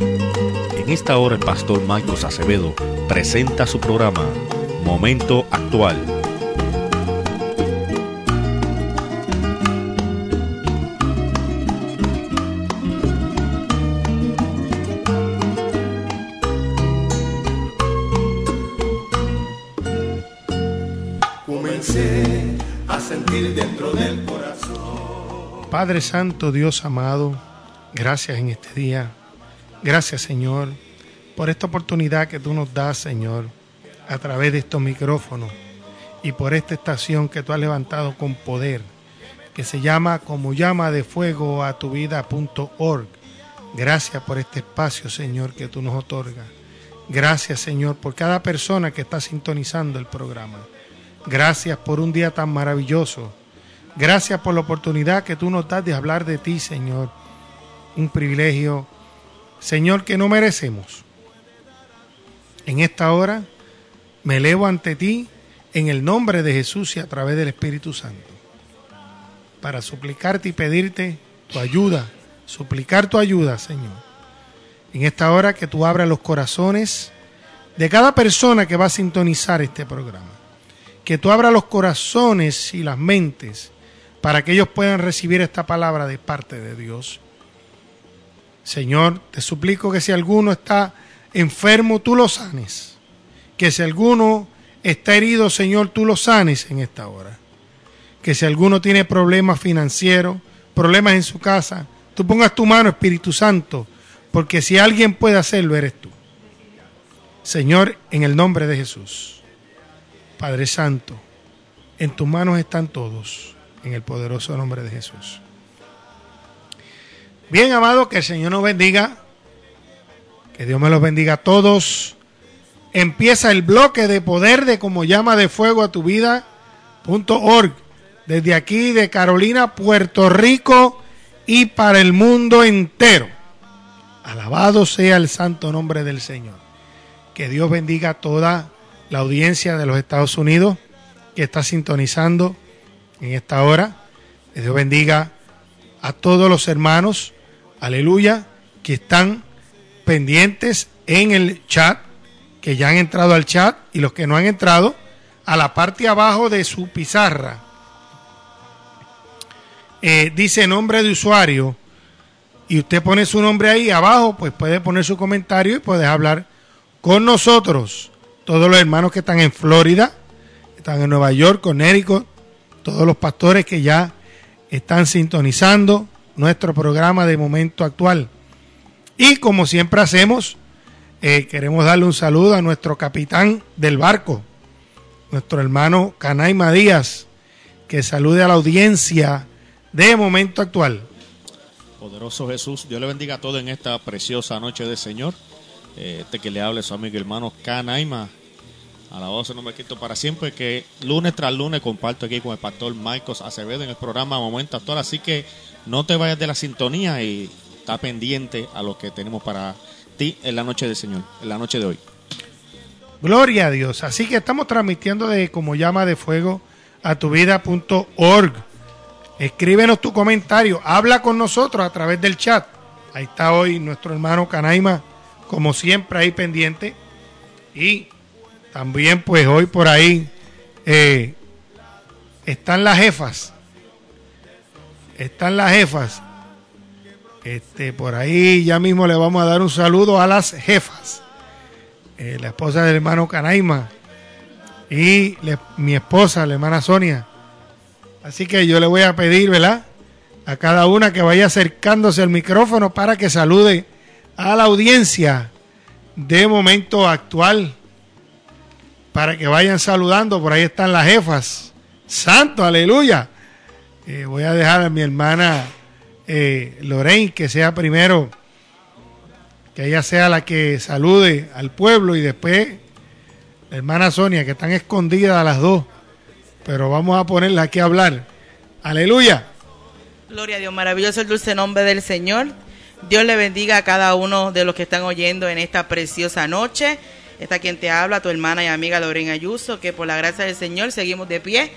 En esta hora el pastor Marcos Acevedo presenta su programa Momento Actual. Comencé a sentir dentro del corazón. Padre Santo, Dios amado, gracias en este día. Gracias, Señor, por esta oportunidad que tú nos das, Señor, a través de estos micrófonos y por esta estación que tú has levantado con poder, que se llama como llama de fuego a tu vida.org. Gracias por este espacio, Señor, que tú nos otorgas. Gracias, Señor, por cada persona que está sintonizando el programa. Gracias por un día tan maravilloso. Gracias por la oportunidad que tú nos das de hablar de ti, Señor. Un privilegio, Señor, que no merecemos. En esta hora me elevo ante ti en el nombre de Jesús y a través del Espíritu Santo para suplicarte y pedirte tu ayuda, suplicar tu ayuda, Señor. En esta hora que tú abras los corazones de cada persona que va a sintonizar este programa. Que tú abras los corazones y las mentes para que ellos puedan recibir esta palabra de parte de Dios. Señor, te suplico que si alguno está enfermo, tú lo sanes. Que si alguno está herido, Señor, tú lo sanes en esta hora. Que si alguno tiene problemas financieros, problemas en su casa, tú pongas tu mano, Espíritu Santo, porque si alguien puede hacerlo, eres tú. Señor, en el nombre de Jesús, Padre Santo, en tus manos están todos, en el poderoso nombre de Jesús. Bien, amado, que el Señor nos bendiga, que Dios me los bendiga a todos. Empieza el bloque de poder de como llama de fuego a tu vida.org. Desde aquí de Carolina, Puerto Rico y para el mundo entero. Alabado sea el santo nombre del Señor. Que Dios bendiga a toda la audiencia de los Estados Unidos que está sintonizando en esta hora. Que Dios bendiga a todos los hermanos, aleluya, que están pendientes en el chat, que ya han entrado al chat y los que no han entrado, a la parte abajo de su pizarra. Eh, dice nombre de usuario y usted pone su nombre ahí abajo, pues puede poner su comentario y puede hablar con nosotros. Todos los hermanos que están en Florida, están en Nueva York, Connecticut, todos los pastores que ya están sintonizando nuestro programa de momento actual. Y como siempre hacemos, eh, queremos darle un saludo a nuestro capitán del barco, nuestro hermano Canaima Díaz, que salude a la audiencia de momento actual. Poderoso Jesús, Dios le bendiga a todos en esta preciosa noche del Señor. Eh, este que le hable su amigo y hermano Canaima. Alabado sea nombre de Cristo para siempre, que lunes tras lunes comparto aquí con el pastor Marcos Acevedo en el programa Momento Actual. Así que no te vayas de la sintonía y está pendiente a lo que tenemos para ti en la noche del Señor, en la noche de hoy. Gloria a Dios. Así que estamos transmitiendo de como llama de fuego a tu vida.org. Escríbenos tu comentario, habla con nosotros a través del chat. Ahí está hoy nuestro hermano Canaima, como siempre, ahí pendiente. Y también, pues hoy por ahí eh, están las jefas. Están las jefas. Este, por ahí ya mismo le vamos a dar un saludo a las jefas. Eh, la esposa del hermano Canaima y mi esposa, la hermana Sonia. Así que yo le voy a pedir, ¿verdad? A cada una que vaya acercándose al micrófono para que salude a la audiencia de momento actual. Para que vayan saludando, por ahí están las jefas. Santo, aleluya. Eh, voy a dejar a mi hermana eh, Lorraine que sea primero, que ella sea la que salude al pueblo y después la hermana Sonia, que están escondidas a las dos, pero vamos a ponerla aquí a hablar. Aleluya. Gloria a Dios, maravilloso el dulce nombre del Señor. Dios le bendiga a cada uno de los que están oyendo en esta preciosa noche. Está quien te habla, tu hermana y amiga Lorena Ayuso, que por la gracia del Señor seguimos de pie.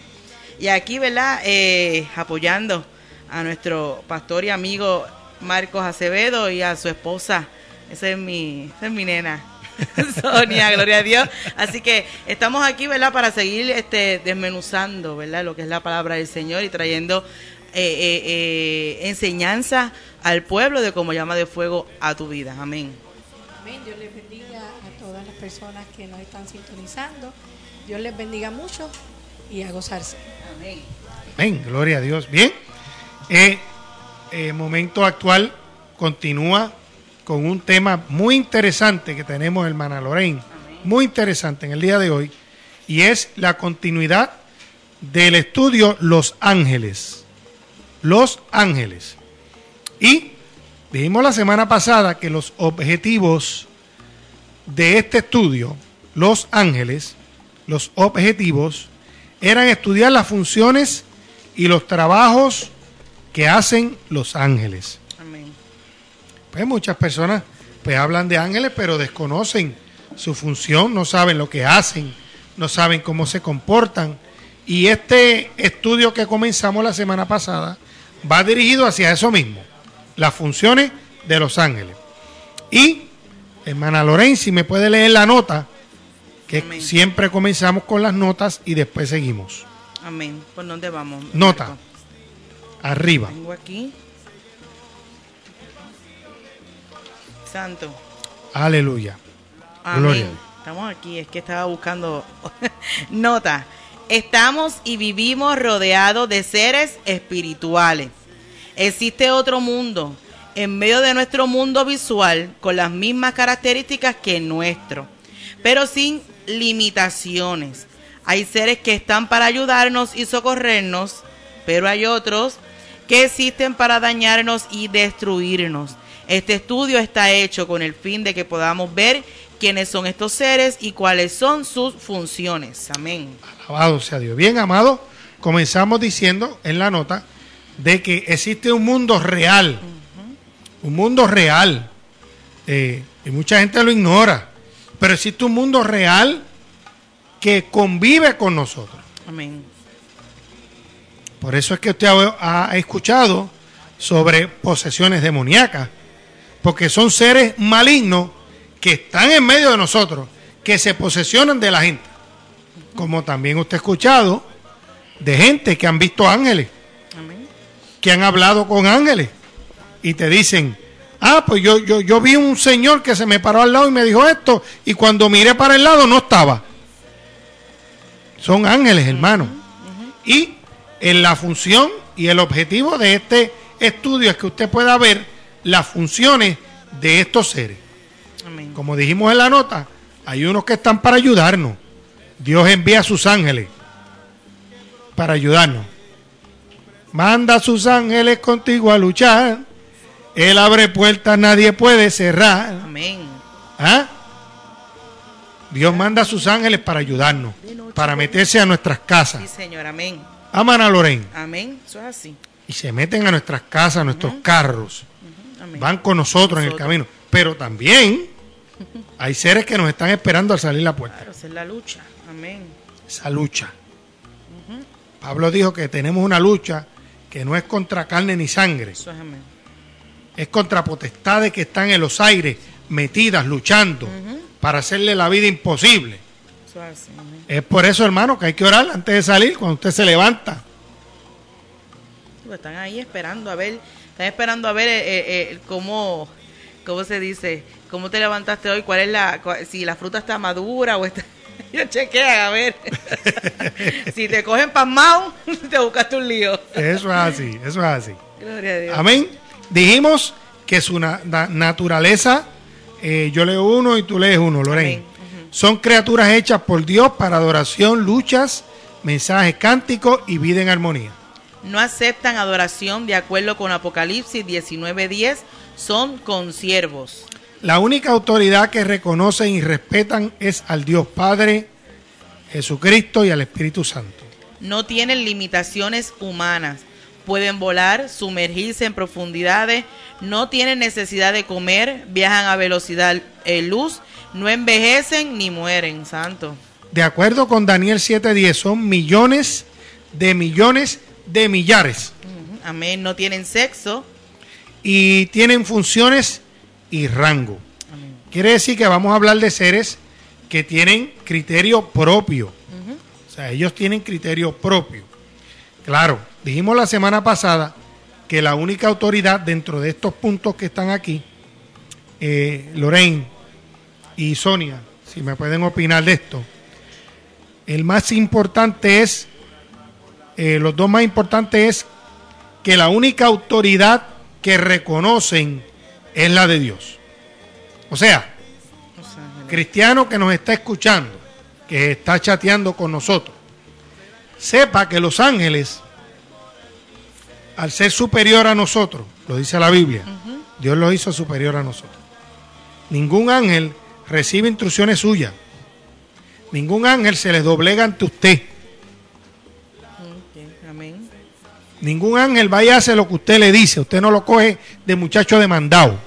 Y aquí, ¿verdad? Eh, apoyando a nuestro pastor y amigo Marcos Acevedo y a su esposa, Esa es mi, esa es mi nena. Sonia, gloria a Dios. Así que estamos aquí, ¿verdad? Para seguir este, desmenuzando, ¿verdad? Lo que es la palabra del Señor y trayendo eh, eh, eh, enseñanza al pueblo de como llama de fuego a tu vida. Amén. Amén. Dios les bendiga a todas las personas que nos están sintonizando. Dios les bendiga mucho y a gozarse. Amén. Amén, gloria a Dios. Bien, eh, eh, momento actual continúa con un tema muy interesante que tenemos, hermana Lorraine, muy interesante en el día de hoy, y es la continuidad del estudio Los Ángeles. Los Ángeles. Y dijimos la semana pasada que los objetivos de este estudio, Los Ángeles, los objetivos, eran estudiar las funciones y los trabajos que hacen los ángeles. Amén. Pues muchas personas pues hablan de ángeles pero desconocen su función, no saben lo que hacen, no saben cómo se comportan. Y este estudio que comenzamos la semana pasada va dirigido hacia eso mismo, las funciones de los ángeles. Y, hermana Lorenzi, me puede leer la nota, que Amén. siempre comenzamos con las notas y después seguimos. Amén. ¿Por dónde vamos? Nota. Arriba. Tengo aquí. Santo. Aleluya. Amén. Gloria. Estamos aquí, es que estaba buscando nota. Estamos y vivimos rodeados de seres espirituales. Existe otro mundo en medio de nuestro mundo visual con las mismas características que el nuestro, pero sin limitaciones. Hay seres que están para ayudarnos y socorrernos, pero hay otros que existen para dañarnos y destruirnos. Este estudio está hecho con el fin de que podamos ver quiénes son estos seres y cuáles son sus funciones. Amén. Alabado sea Dios. Bien, amado, comenzamos diciendo en la nota de que existe un mundo real. Un mundo real. Eh, y mucha gente lo ignora. Pero existe un mundo real que convive con nosotros. Amén. Por eso es que usted ha, ha escuchado sobre posesiones demoníacas. Porque son seres malignos que están en medio de nosotros, que se posesionan de la gente. Como también usted ha escuchado de gente que han visto ángeles, Amén. que han hablado con ángeles y te dicen, ah, pues yo, yo, yo vi un señor que se me paró al lado y me dijo esto y cuando miré para el lado no estaba. Son ángeles, hermano. Y en la función y el objetivo de este estudio es que usted pueda ver las funciones de estos seres. Amén. Como dijimos en la nota, hay unos que están para ayudarnos. Dios envía a sus ángeles para ayudarnos. Manda a sus ángeles contigo a luchar. Él abre puertas, nadie puede cerrar. Amén. ¿Ah? Dios manda a sus ángeles para ayudarnos, para meterse a nuestras Sí, casas. Señor. Amén. Aman a Lorén Amén. Eso es así. y se meten a nuestras casas, a nuestros carros. Amén. Van con nosotros en el camino. Pero también hay seres que nos están esperando al salir la puerta. Claro, esa es la lucha. Amén. esa lucha. Pablo dijo que tenemos una lucha que no es contra carne ni sangre, Eso es amén. Es contra potestades que están en los aires, metidas, luchando, para hacerle la vida imposible. Eso es. Amén. Es por eso, hermano, que hay que orar antes de salir, cuando usted se levanta. Pues están ahí esperando a ver, están esperando a ver eh, eh, eh, cómo, cómo se dice, cómo te levantaste hoy, cuál es la, si la fruta está madura o está, yo chequean a ver, si te cogen pasmado, te buscaste un lío. Eso es así, eso es así. Gloria a Dios. Amén. Dijimos que su na- na- naturaleza, eh, yo leo uno y tú lees uno, Lorena. Son criaturas hechas por Dios para adoración, luchas, mensajes cánticos y vida en armonía. No aceptan adoración de acuerdo con Apocalipsis 19:10, son consiervos. La única autoridad que reconocen y respetan es al Dios Padre, Jesucristo y al Espíritu Santo. No tienen limitaciones humanas. Pueden volar, sumergirse en profundidades, no tienen necesidad de comer, viajan a velocidad eh, luz, no envejecen ni mueren, santo. De acuerdo con Daniel 7:10, son millones de millones de millares Amén. No tienen sexo. y tienen funciones y rango. Quiere decir que vamos a hablar de seres que tienen criterio propio. O sea, ellos tienen criterio propio. Claro, dijimos la semana pasada que la única autoridad dentro de estos puntos que están aquí, eh, Lorraine y Sonia, si me pueden opinar de esto, el más importante es, eh, los dos más importantes es que la única autoridad que reconocen es la de Dios. O sea, cristiano que nos está escuchando, que está chateando con nosotros, sepa que los ángeles, al ser superior a nosotros, lo dice la Biblia, Dios lo hizo superior a nosotros. Ningún ángel recibe instrucciones suyas. Ningún ángel se les doblega ante usted. Amén. Ningún ángel vaya a hacer lo que usted le dice. Usted no lo coge de muchacho demandado.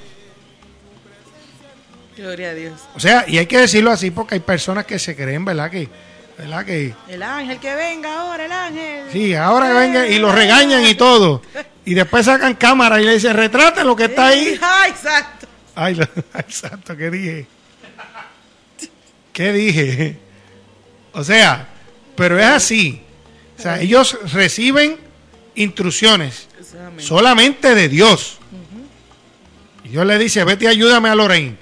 Gloria a Dios. O sea, y hay que decirlo así porque hay personas que se creen, ¿verdad? Que, ¿verdad? Que, El ángel que venga ahora, el ángel. sí, ahora que venga y lo regañan y todo. Y después sacan cámara y le dicen, retrate lo que está ahí. Ay, exacto. Ay, lo- exacto, ¿qué dije? ¿Qué dije? O sea, pero es así. O sea, ellos reciben instrucciones solamente de Dios. Y Dios le dice, vete y ayúdame a Lorraine.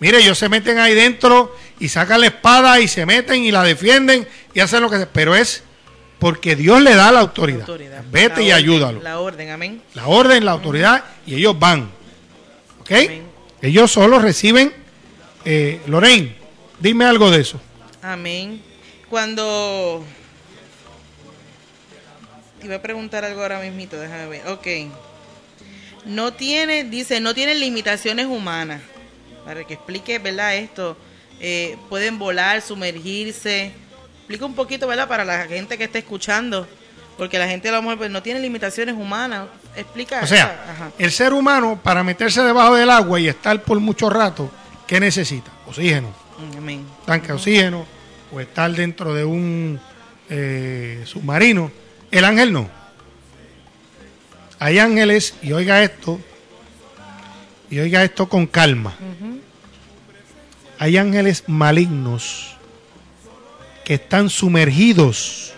Mire, ellos se meten ahí dentro y sacan la espada y se meten y la defienden y hacen lo que sea. Pero es porque Dios le da la autoridad. Autoridad. Vete La y orden, ayúdalo. La orden, amén. La orden, la autoridad y ellos van. ¿Ok? Amén. Ellos solo reciben... Eh, Lorraine, dime algo de eso. Amén. Cuando... Te iba a preguntar algo ahora mismito, déjame ver. Ok. No tiene, dice, no tiene limitaciones humanas. Para que explique, ¿verdad? Esto. Eh, pueden volar, sumergirse. Explica un poquito, ¿verdad? Para la gente que está escuchando. Porque la gente a lo mejor pues, no tiene limitaciones humanas. Explica. O sea, Ajá. el ser humano para meterse debajo del agua y estar por mucho rato, ¿qué necesita? Oxígeno. Mm, Amén. tanque de oxígeno o estar dentro de un eh, submarino. El ángel no. Hay ángeles, y oiga esto, y oiga esto con calma. Hay ángeles malignos que están sumergidos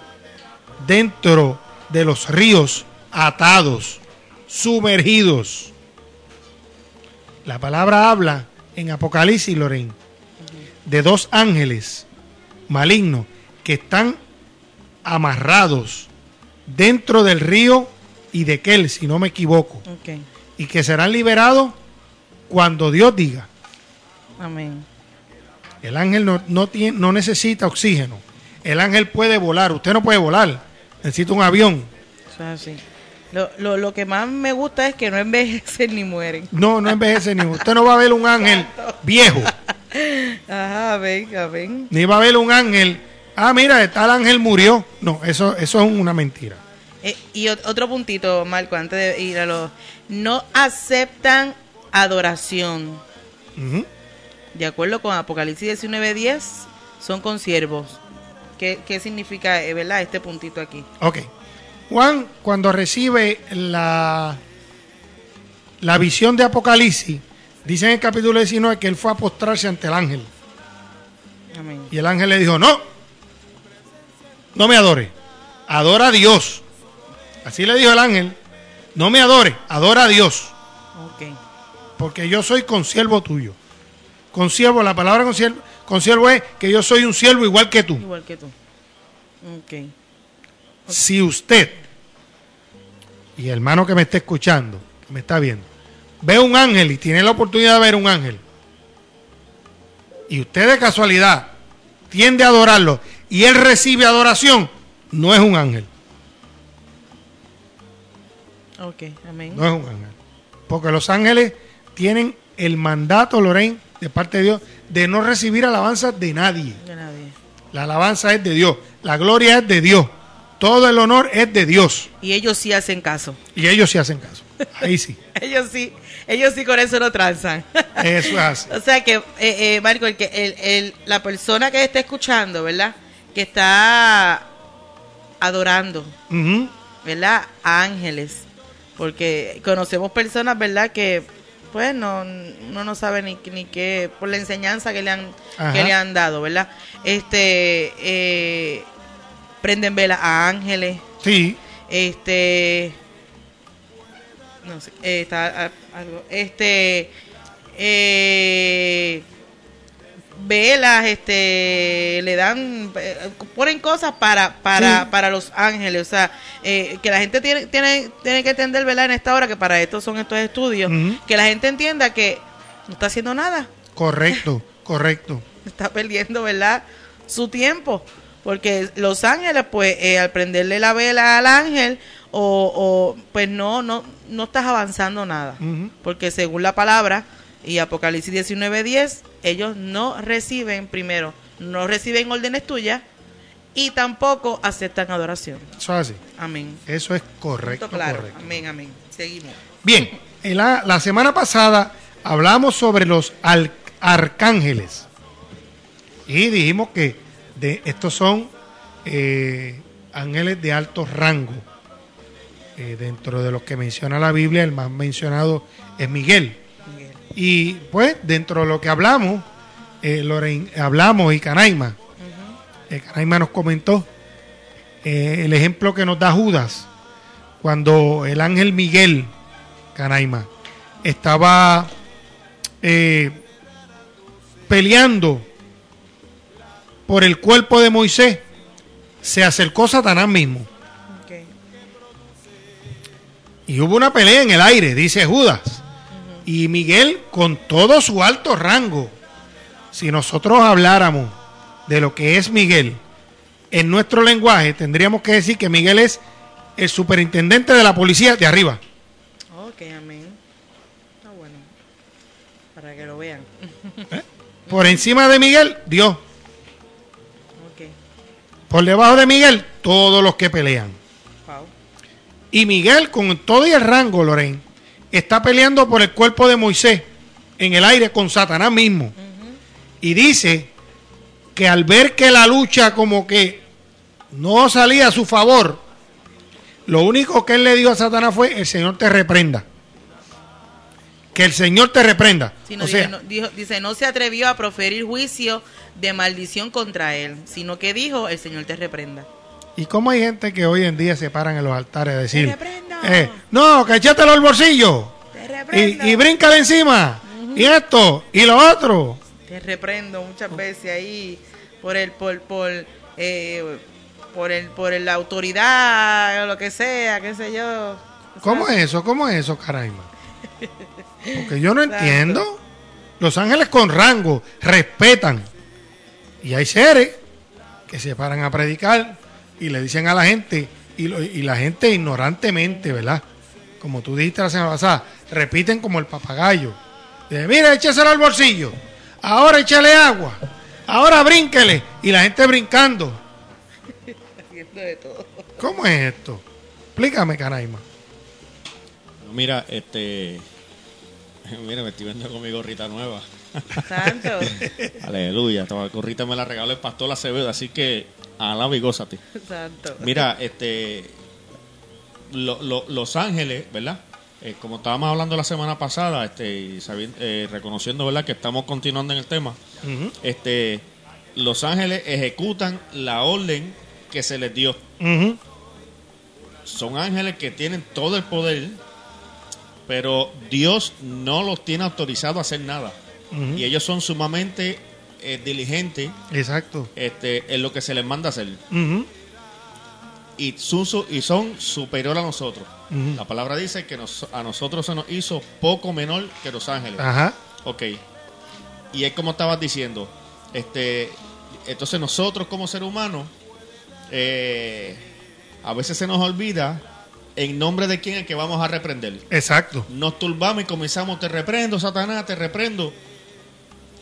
dentro de los ríos, atados, sumergidos. La palabra habla en Apocalipsis, Lorraine, de dos ángeles malignos que están amarrados dentro del río y de Kel, si no me equivoco, y que serán liberados cuando Dios diga. Amén. El ángel no, no, tiene, no necesita oxígeno. El ángel puede volar. Usted no puede volar. Necesita un avión. Eso es así. Lo, lo, lo que más me gusta es que no envejecen ni mueren. No, no envejece ni. Usted no va a ver un ángel viejo. Ajá, ven, ven. Ni va a ver un ángel. Ah, mira, tal ángel murió. No, eso, eso es una mentira. Eh, y ot- otro puntito, Marco, antes de ir a los... No aceptan adoración. Ujú. De acuerdo con Apocalipsis 19.10, son consiervos. ¿Qué, qué significa, eh, verdad, este puntito aquí? Ok. Juan, cuando recibe la, la visión de Apocalipsis, dice en el capítulo 19 que él fue a postrarse ante el ángel. Amén. Y el ángel le dijo, no, no me adore, adora a Dios. Así le dijo el ángel, no me adore, adora a Dios, Ok. porque yo soy consiervo tuyo. Consiervo, la palabra consiervo, consiervo es que yo soy un siervo igual que tú. Igual que tú. Ok. Si usted, y hermano que me está escuchando, que me está viendo, ve un ángel y tiene la oportunidad de ver un ángel, y usted de casualidad tiende a adorarlo y él recibe adoración, no es un ángel, Ok, amén. no es un ángel. Porque los ángeles tienen el mandato, Lorraine, de parte de Dios, de no recibir alabanza de nadie. De nadie. La alabanza es de Dios, la gloria es de Dios, todo el honor es de Dios. Y ellos sí hacen caso. Y ellos sí hacen caso. Ahí sí. Ellos sí, ellos sí con eso no transan. Eso es así. O sea que, eh, eh, Marco, el que, el, el- la persona que está escuchando, ¿verdad? Que está adorando. ¿verdad? A ángeles. Porque conocemos personas, ¿verdad? Que pues no, uno no sabe ni, ni qué, por la enseñanza que le han, Ajá. que le han dado, ¿verdad? Este, eh, prenden velas a ángeles, Sí, este, no sé, eh, está algo, este, eh, velas, este, le dan, eh, ponen cosas para, para, Sí. para los ángeles, o sea, eh, que la gente tiene, tiene, tiene que entender, ¿verdad? En esta hora que para esto son estos estudios, que la gente entienda que no está haciendo nada, correcto, correcto. está perdiendo, ¿verdad? Su tiempo. Porque los ángeles, pues, eh, al prenderle la vela al ángel, o, o, pues no, no, no estás avanzando nada. Porque según la palabra y Apocalipsis 19:10, ellos no reciben, primero, no reciben órdenes tuyas y tampoco aceptan adoración. Eso es así. Amén. Eso es correcto, claro. correcto. Amén, amén. Seguimos. Bien, en la, la semana pasada hablamos sobre los al- arcángeles y dijimos que de, estos son eh, ángeles de alto rango. Eh, dentro de los que menciona la Biblia, el más mencionado es Miguel. Y pues dentro de lo que hablamos, eh, Lorraine, hablamos y Canaima, eh, Canaima nos comentó eh, el ejemplo que nos da Judas cuando el ángel Miguel, Canaima, estaba eh, peleando por el cuerpo de Moisés, se acercó Satanás mismo. Y hubo una pelea en el aire, dice Judas. Y Miguel, con todo su alto rango, si nosotros habláramos de lo que es Miguel en nuestro lenguaje, tendríamos que decir que Miguel es el superintendente de la policía de arriba. Ok, amén. Está bueno. Para que lo vean. Por encima de Miguel, Dios. Ok. Por debajo de Miguel, todos los que pelean. Wow. Y Miguel, con todo y el rango, Loren, está peleando por el cuerpo de Moisés en el aire con Satanás mismo. Y dice que al ver que la lucha como que no salía a su favor, lo único que él le dijo a Satanás fue, el Señor te reprenda. Que el Señor te reprenda. Sí, no, o dice, sea, no, dijo- dice, no se atrevió a proferir juicio de maldición contra él, sino que dijo, el Señor te reprenda. ¿Y cómo hay gente que hoy en día se paran en los altares a decir, eh, no, que échatelo al bolsillo? Y, y bríncale encima. Y esto, y lo otro. Te reprendo muchas veces ahí por el, por, por, eh, por el, por la autoridad o lo que sea, qué sé yo. ¿Cómo es eso? ¿Cómo es eso, caraima? Porque yo no entiendo. Los ángeles con rango respetan. Y hay seres que se paran a predicar y le dicen a la gente, y, lo- y la gente ignorantemente, ¿verdad? Como tú dijiste la semana pasada, repiten como el papagayo. Dice, mira, écheselo al bolsillo. Ahora échale agua. Ahora brínquele. Y la gente brincando. Haciendo de todo. ¿Cómo es esto? Explícame, caraima. Mira, este. Mira, me estoy viendo con mi gorrita nueva. Santo, Aleluya. Esta gorrita me la regaló el pastor Acevedo, así que alaba y gózate. santo. Mira, este. lo- lo- los Ángeles, ¿verdad? Eh, como estábamos hablando la semana pasada, este, y sabi- eh, reconociendo, ¿verdad?, que estamos continuando en el tema, este, los ángeles ejecutan la orden que se les dio. Son ángeles que tienen todo el poder, pero Dios no los tiene autorizado a hacer nada. Y ellos son sumamente eh, diligentes Exacto. este, en lo que se les manda hacer. Y son, y son superior a nosotros. La palabra dice que nos- a nosotros se nos hizo poco menor que los ángeles. Ajá. Ok. Y es como estabas diciendo. Este, entonces nosotros como ser humano, eh, a veces se nos olvida en nombre de quién es que vamos a reprender. Exacto. Nos turbamos y comenzamos, te reprendo, Satanás, te reprendo.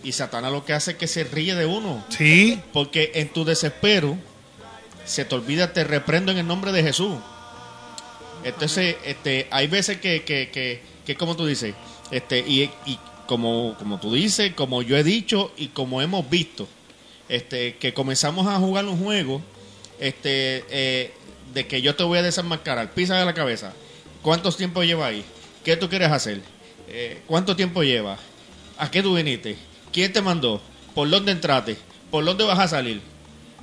Y Satanás lo que hace es que se ríe de uno. Sí. Porque en tu desespero se te olvida, te reprendo en el nombre de Jesús. Entonces, este, hay veces que, que, que, que como tú dices, este, y, y como, como tú dices, como yo he dicho y como hemos visto, este, que comenzamos a jugar un juego, este, eh, de que yo te voy a desenmascarar, pisa de la cabeza. ¿Cuántos tiempos lleva ahí? ¿Qué tú quieres hacer? eh, ¿cuánto tiempo llevas? ¿A qué tú viniste? ¿Quién te mandó? ¿Por dónde entraste? ¿Por dónde vas a salir?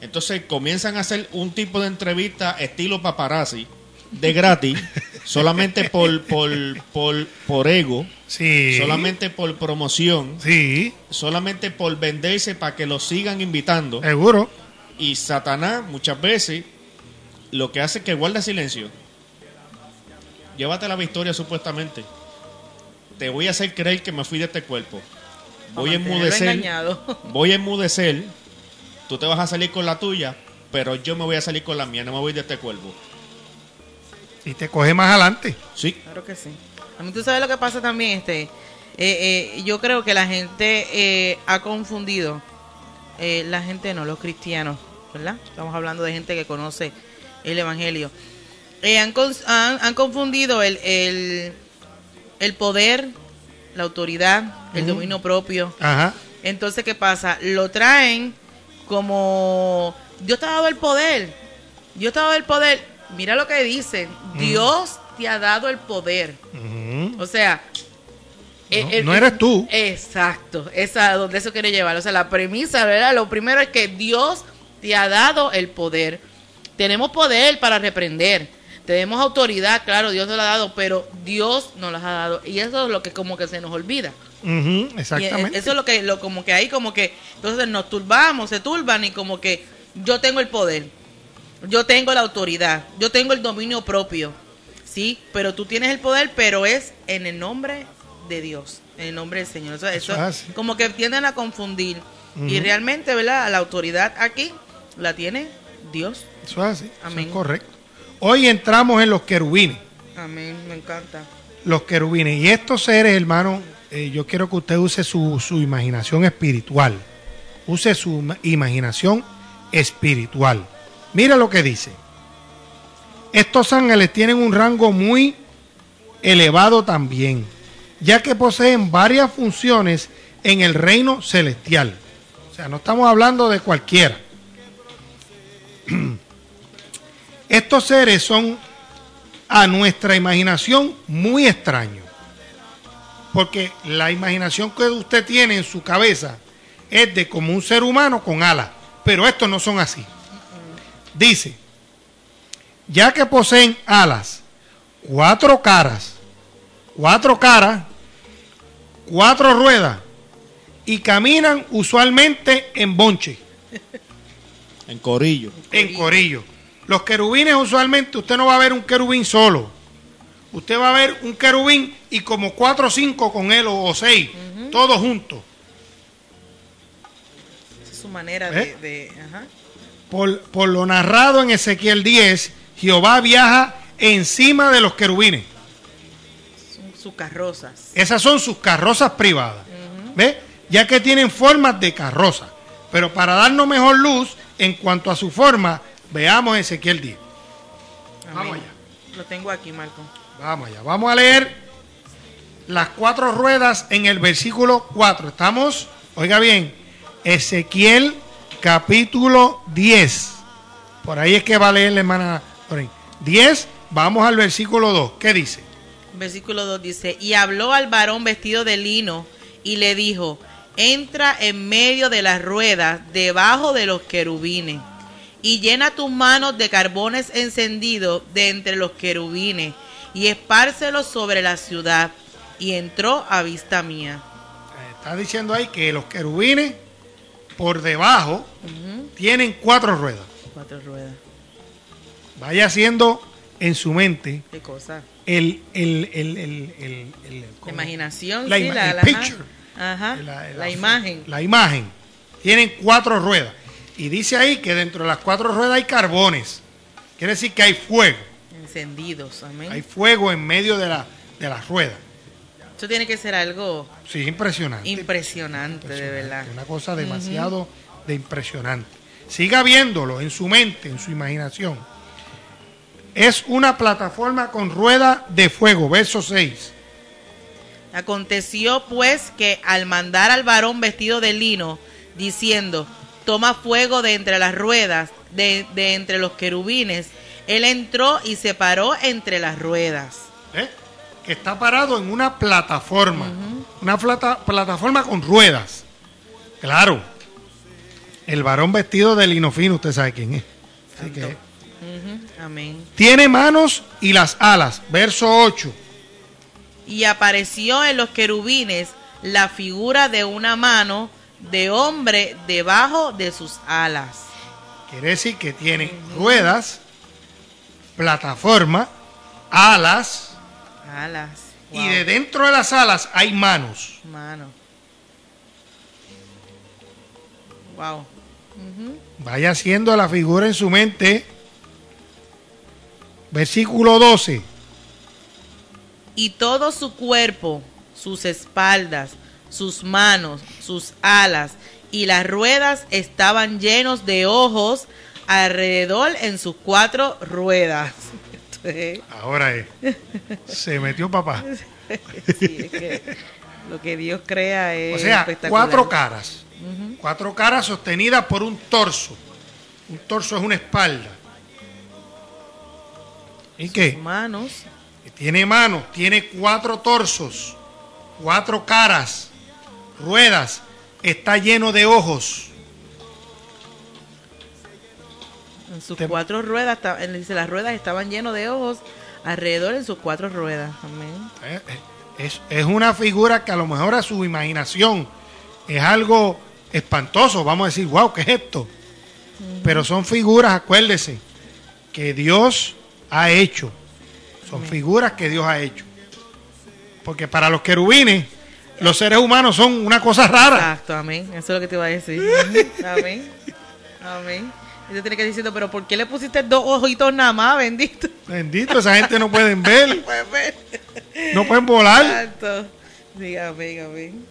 Entonces comienzan a hacer un tipo de entrevista estilo paparazzi, de gratis, solamente por, por, por, por ego, Sí. solamente por promoción, Sí, solamente por venderse para que lo sigan invitando. seguro. Y Satanás muchas veces lo que hace es que guarda silencio. Llévate la victoria supuestamente. Te voy a hacer creer que me fui de este cuerpo. Voy a enmudecer. engañado. Voy a enmudecer. Tú te vas a salir con la tuya, pero yo me voy a salir con la mía. No me voy de este cuerpo. Y te coge más adelante. Sí. Claro que sí. A mí tú sabes lo que pasa también, este, eh, eh, yo creo que la gente eh, ha confundido, eh, la gente no, los cristianos, ¿verdad? Estamos hablando de gente que conoce el Evangelio. Eh, han, han confundido el, el, el poder, la autoridad, el dominio propio. Ajá. Entonces, ¿qué pasa? Lo traen como Dios te ha dado el poder. Dios te ha dado el poder. Mira lo que dicen. Dios te ha dado el poder. O sea, No, no eres tú. Exacto. Esa donde eso quiere llevar. O sea, la premisa, ¿verdad? Lo primero es que Dios te ha dado el poder. Tenemos poder para reprender. Tenemos autoridad, claro, Dios nos la ha dado, pero Dios nos las ha dado. Y eso es lo que como que se nos olvida. Exactamente. eso es lo que, lo, como que ahí, como que, entonces nos turbamos, se turban y como que yo tengo el poder, yo tengo la autoridad, yo tengo el dominio propio, ¿sí? Pero tú tienes el poder, pero es en el nombre de Dios, en el nombre del Señor. Eso, Eso eso- es así. como que tienden a confundir. Y realmente, ¿verdad? La autoridad aquí la tiene Dios. Eso es así. eso es Amén. correcto. Hoy entramos en los querubines. Amén, me encanta. Los querubines. Y estos seres, hermano, eh, yo quiero que usted use su, su imaginación espiritual. Use su ima- imaginación espiritual. Mira lo que dice. Estos ángeles tienen un rango muy elevado también, ya que poseen varias funciones en el reino celestial. O sea, no estamos hablando de cualquiera. Estos seres son a nuestra imaginación muy extraños. Porque la imaginación que usted tiene en su cabeza es de como un ser humano con alas. Pero estos no son así. Dice, ya que poseen alas, cuatro caras, cuatro caras, cuatro ruedas y caminan usualmente en bonche, En corillo. en corillo. Los querubines usualmente usted no va a ver un querubín solo. Usted va a ver un querubín y como cuatro o cinco con él o, o seis, todos juntos. Esa es su manera ¿Eh? de, de- ajá. Por, por lo narrado en Ezequiel 10, Jehová viaja encima de los querubines. Son sus carrozas. Esas son sus carrozas privadas. ¿Ve? Ya que tienen formas de carroza. Pero para darnos mejor luz en cuanto a su forma, veamos Ezequiel 10. Vamos allá. Lo tengo aquí, Marco. Vamos allá. Vamos a leer las cuatro ruedas en el versículo 4. Estamos, oiga bien, Ezequiel capítulo 10. Por ahí es que va a leer la hermana. Lorraine. 10, vamos al versículo 2. ¿Qué dice? Versículo 2 dice, y habló al varón vestido de lino y le dijo, entra en medio de las ruedas, debajo de los querubines, y llena tus manos de carbones encendidos de entre los querubines, y espárcelos sobre la ciudad. Y entró a vista mía. Eh, Está diciendo ahí que los querubines por debajo tienen cuatro ruedas. Cuatro ruedas. Vaya haciendo en su mente Qué cosa. el, el, el, el, La imaginación, la sí, ima- la, picture. Ajá, la- imagen. La imagen. Tienen cuatro ruedas. Y dice ahí que dentro de las cuatro ruedas hay carbones. Quiere decir que hay fuego. Encendidos, amén. Hay fuego en medio de, la, de las ruedas. Eso tiene que ser algo Sí, impresionante. impresionante, de verdad. Una cosa demasiado de impresionante. Siga viéndolo en su mente, en su imaginación. Es una plataforma con rueda de fuego, verso 6. Aconteció pues que al mandar al varón vestido de lino, diciendo, toma fuego de entre las ruedas, de, de entre los querubines, él entró y se paró entre las ruedas. ¿Eh? está parado en una plataforma, una plata- plataforma con ruedas. Claro, el varón vestido de lino fino, usted sabe quién es. Así que, Amén. tiene manos y las alas, verso 8. Y apareció en los querubines la figura de una mano de hombre debajo de sus alas. Quiere decir que tiene ruedas, plataforma, alas, Alas. y de dentro de las alas hay manos. Mano. Wow. Vaya haciendo la figura en su mente. Versículo 12. Y todo su cuerpo, sus espaldas, sus manos, sus alas y las ruedas estaban llenos de ojos alrededor en sus cuatro ruedas. Ahora es. Se metió papá. sí, es que lo que Dios crea es O sea, cuatro caras. Cuatro caras sostenidas por un torso. Un torso es una espalda. ¿Y qué? manos. Tiene manos, tiene cuatro torsos, cuatro caras, ruedas, está lleno de ojos. En sus Te- cuatro ruedas, las ruedas estaban llenos de ojos alrededor en sus cuatro ruedas. Amén. Eh, eh, Es, es una figura que a lo mejor a su imaginación es algo espantoso. Vamos a decir, wow, ¿qué es esto? Pero son figuras, acuérdese, que Dios ha hecho. Son figuras que Dios ha hecho. Porque para los querubines, los seres humanos son una cosa rara. Exacto, amén. Eso es lo que te iba a decir. Amén. Amén. Y te tiene que decir, pero ¿por qué le pusiste dos ojitos nada más, bendito? Bendito, esa gente no pueden ver, Puedes ver. no pueden volar. Exacto. Sí, amén.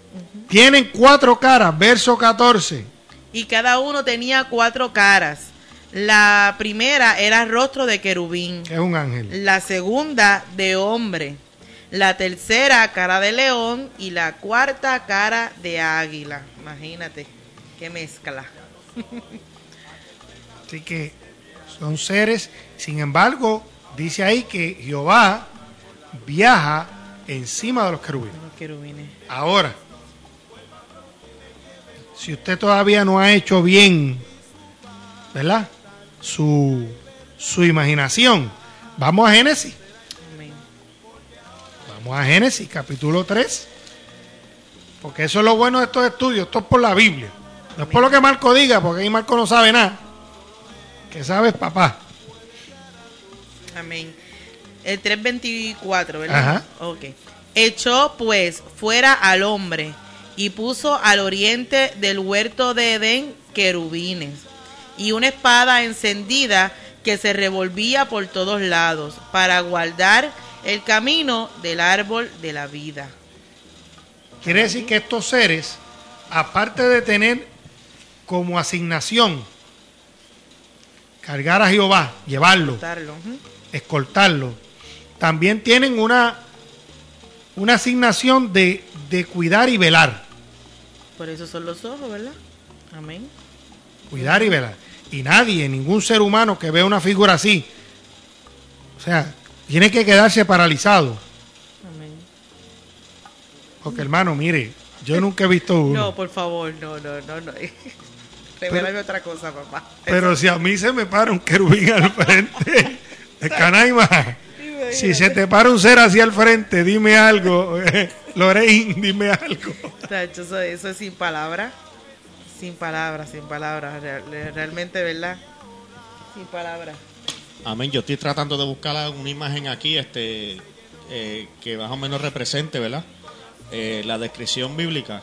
Tienen cuatro caras, verso 14. Y cada uno tenía cuatro caras. La primera era rostro de querubín. que es un ángel. La segunda de hombre. La tercera cara de león. Y la cuarta cara de águila. Imagínate. Qué mezcla. Así que son seres, sin embargo, dice ahí que Jehová viaja encima de los querubines. Los querubines. Ahora, si usted todavía no ha hecho bien, ¿verdad? Su, su imaginación, vamos a Génesis. Vamos a Génesis, capítulo 3. Porque eso es lo bueno de estos estudios, esto es por la Biblia. No es por lo que Marco diga, porque ahí Marco no sabe nada. Que sabes, papá. Amén. El 324, ¿verdad? Ajá. Ok. Echó pues fuera al hombre y puso al oriente del huerto de Edén querubines y una espada encendida que se revolvía por todos lados para guardar el camino del árbol de la vida. Quiere decir que estos seres, aparte de tener como asignación cargar a Jehová, llevarlo, escoltarlo, también tienen una, una asignación de, de cuidar y velar. Por eso son los ojos, ¿verdad? Amén. Cuidar y velar. Y nadie, ningún ser humano que vea una figura así, o sea, tiene que quedarse paralizado. Amén. Porque hermano, mire, yo nunca he visto uno. No, por favor, no, no, no, no. Revélame otra cosa, papá. Pero si a mí se me para un querubín al frente, Canaima, si se te para un ser así al frente, dime algo. Lorraine, dime algo. Eso, eso es sin palabras. Sin palabras, sin palabras. Real- realmente, ¿verdad? Sin palabras. Amén. Yo estoy tratando de buscar una imagen aquí este, eh, que más o menos represente, ¿verdad? Eh, la descripción bíblica.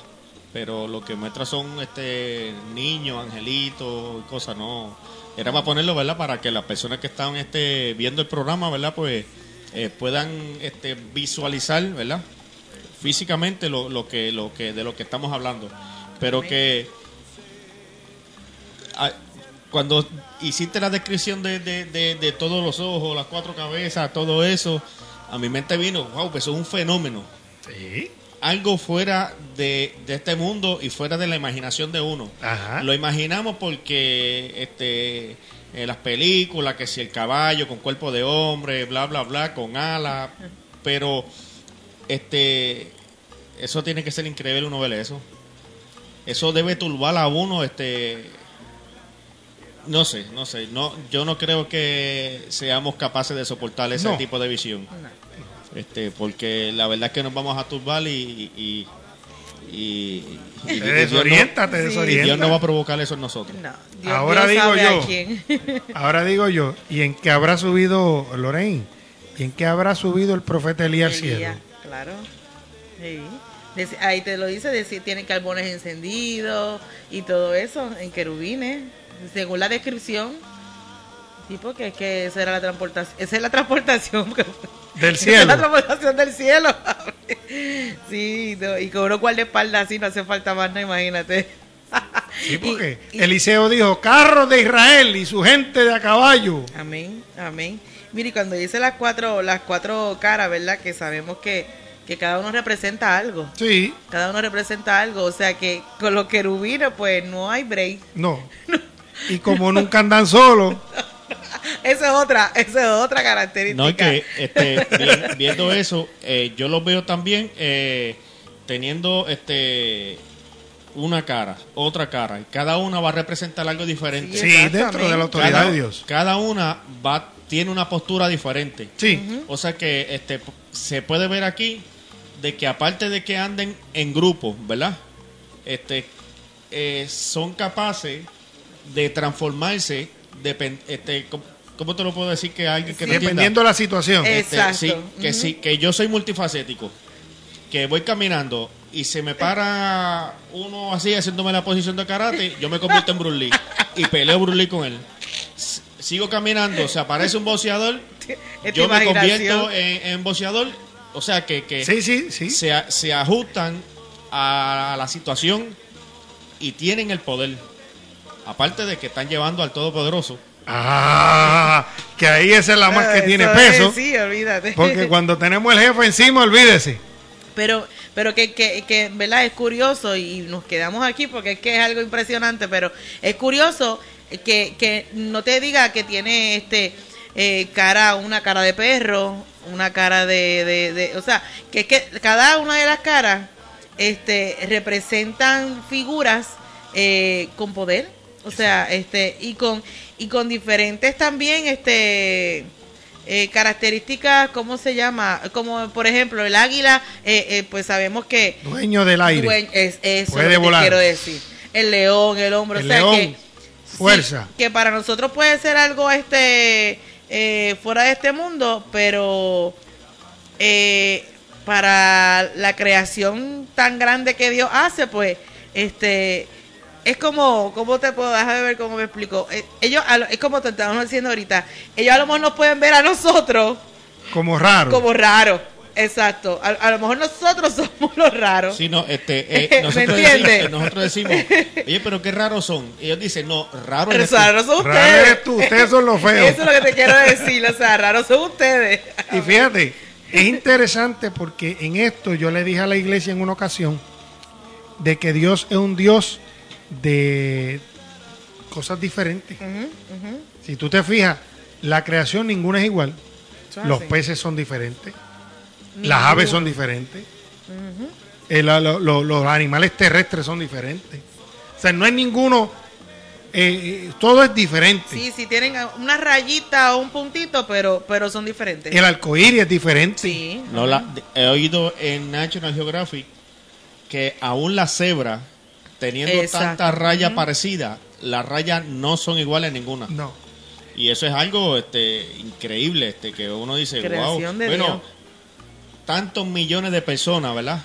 Pero lo que muestra son este niños, angelitos y cosas, no. Era para ponerlo, ¿verdad? Para que las personas que están este, viendo el programa, ¿verdad? Pues eh, puedan este, visualizar, ¿verdad? Físicamente lo, lo que, lo que, de lo que estamos hablando. Pero que ah, cuando hiciste la descripción de, de, de, de todos los ojos, las cuatro cabezas, todo eso, a mi mente vino, wow, pues eso es un fenómeno. Sí. Algo fuera de, de este mundo y fuera de la imaginación de uno. Ajá. Lo imaginamos porque este en las películas, que si el caballo con cuerpo de hombre, bla, bla, bla, con alas, pero este, eso tiene que ser increíble uno ver eso. Eso debe turbar a uno, este, no sé, no sé, no, yo no creo que seamos capaces de soportar ese No. tipo de visión. Este, porque la verdad es que nos vamos a turbar y, y, y, Te desorienta, te desorienta. Dios no va a provocar eso en nosotros. No, Dios, Ahora Dios digo sabe yo. a quién. Ahora digo yo, ¿y en qué habrá subido Lorraine? ¿Y en qué habrá subido el profeta Elías al cielo? Claro. Sí. Ahí te lo dice, decir, tienen carbones encendidos y todo eso en querubines, según la descripción. Sí, porque es que esa era la transportación, esa es la transportación Del Esa es la cielo. transportación del cielo. sí, no, y con uno guardaespaldas así no hace falta más, no imagínate. Sí, porque Y- y- Eliseo dijo, carros de Israel y su gente de a caballo. Amén, amén. Mire, cuando dice las cuatro, las cuatro caras, ¿verdad? Que sabemos que, que cada uno representa algo. Sí, Cada uno representa algo. O sea que con los querubines, pues no hay break. no. Y como nunca andan solos, Esa es otra, esa es otra característica. No, y que este, vi- viendo eso, eh, yo los veo también eh, teniendo este una cara, otra cara, y cada una va a representar algo diferente. Sí, dentro de la autoridad cada, de Dios. cada una va tiene una postura diferente. Sí, O sea que este se puede ver aquí de que aparte de que anden en grupo, ¿verdad? Este eh, son capaces de transformarse este ¿cómo, cómo te lo puedo decir que alguien que no entienda? dependiendo de la situación. Este, Exacto. sí, que Ujú. sí, que yo soy multifacético. Que voy caminando y se me para uno así haciéndome la posición de karate, yo me convierto en Bruce Lee y peleo Bruce Lee con él. Sigo caminando, se aparece un boxeador, yo me convierto en, en boxeador. O sea que, que Sí, sí, sí. se, se ajustan a la situación y tienen el poder. Aparte de que están llevando al Todopoderoso. Ah, que ahí esa es la más que Ah, tiene eso peso. es, sí, olvídate. Porque cuando tenemos el jefe encima, olvídese. Pero, pero que, que, que, ¿verdad? Es curioso y nos quedamos aquí porque es que es algo impresionante, pero es curioso que, que no te diga que tiene este eh, cara, una cara de perro, una cara de, de, de- o sea, que es que cada una de las caras este representan figuras eh, con poder, o sea, este y con y con diferentes también este eh, características, ¿cómo se llama? Como por ejemplo el águila, eh, eh, pues sabemos que Dueño del aire. duen- es eso Puede lo que te volar. quiero decir. El león, el hombre, El o sea león, que fuerza. sí, que para nosotros puede ser algo este eh, fuera de este mundo, pero eh, para la creación tan grande que Dios hace, pues este es como, ¿cómo te puedo dejar de ver cómo me explico? Eh, ellos, a lo- es como te estamos diciendo ahorita, ellos a lo mejor nos pueden ver a nosotros Como raro. como raros, exacto. A, a lo mejor nosotros somos los raros. Sí, no, este, eh, ¿Me nosotros, decimos, nosotros decimos, oye, pero qué raros son. Ellos dicen, no, raro Pero eres tú. raros son Raro ustedes. eres tú, ustedes son los feos. Eso es lo que te quiero decir, o sea, raros son ustedes. Y fíjate, es interesante porque en esto yo le dije a la iglesia en una ocasión de que Dios es un Dios de cosas diferentes. Si tú te fijas, la creación ninguna es igual. Los peces son diferentes, las aves son diferentes, eh, lo- lo- los animales terrestres son diferentes. O sea, no hay ninguno, eh, eh, todo es diferente. Sí, sí, tienen una rayita o un puntito, pero, pero son diferentes. El arcoíris es diferente. Sí. No, la- he oído en National Geographic que aún la cebra, teniendo Exacto. tantas rayas parecidas, las rayas no son iguales ninguna. No. Y eso es algo este, increíble, este, que uno dice, wow. Creación de bueno, Dios. tantos millones de personas, ¿verdad?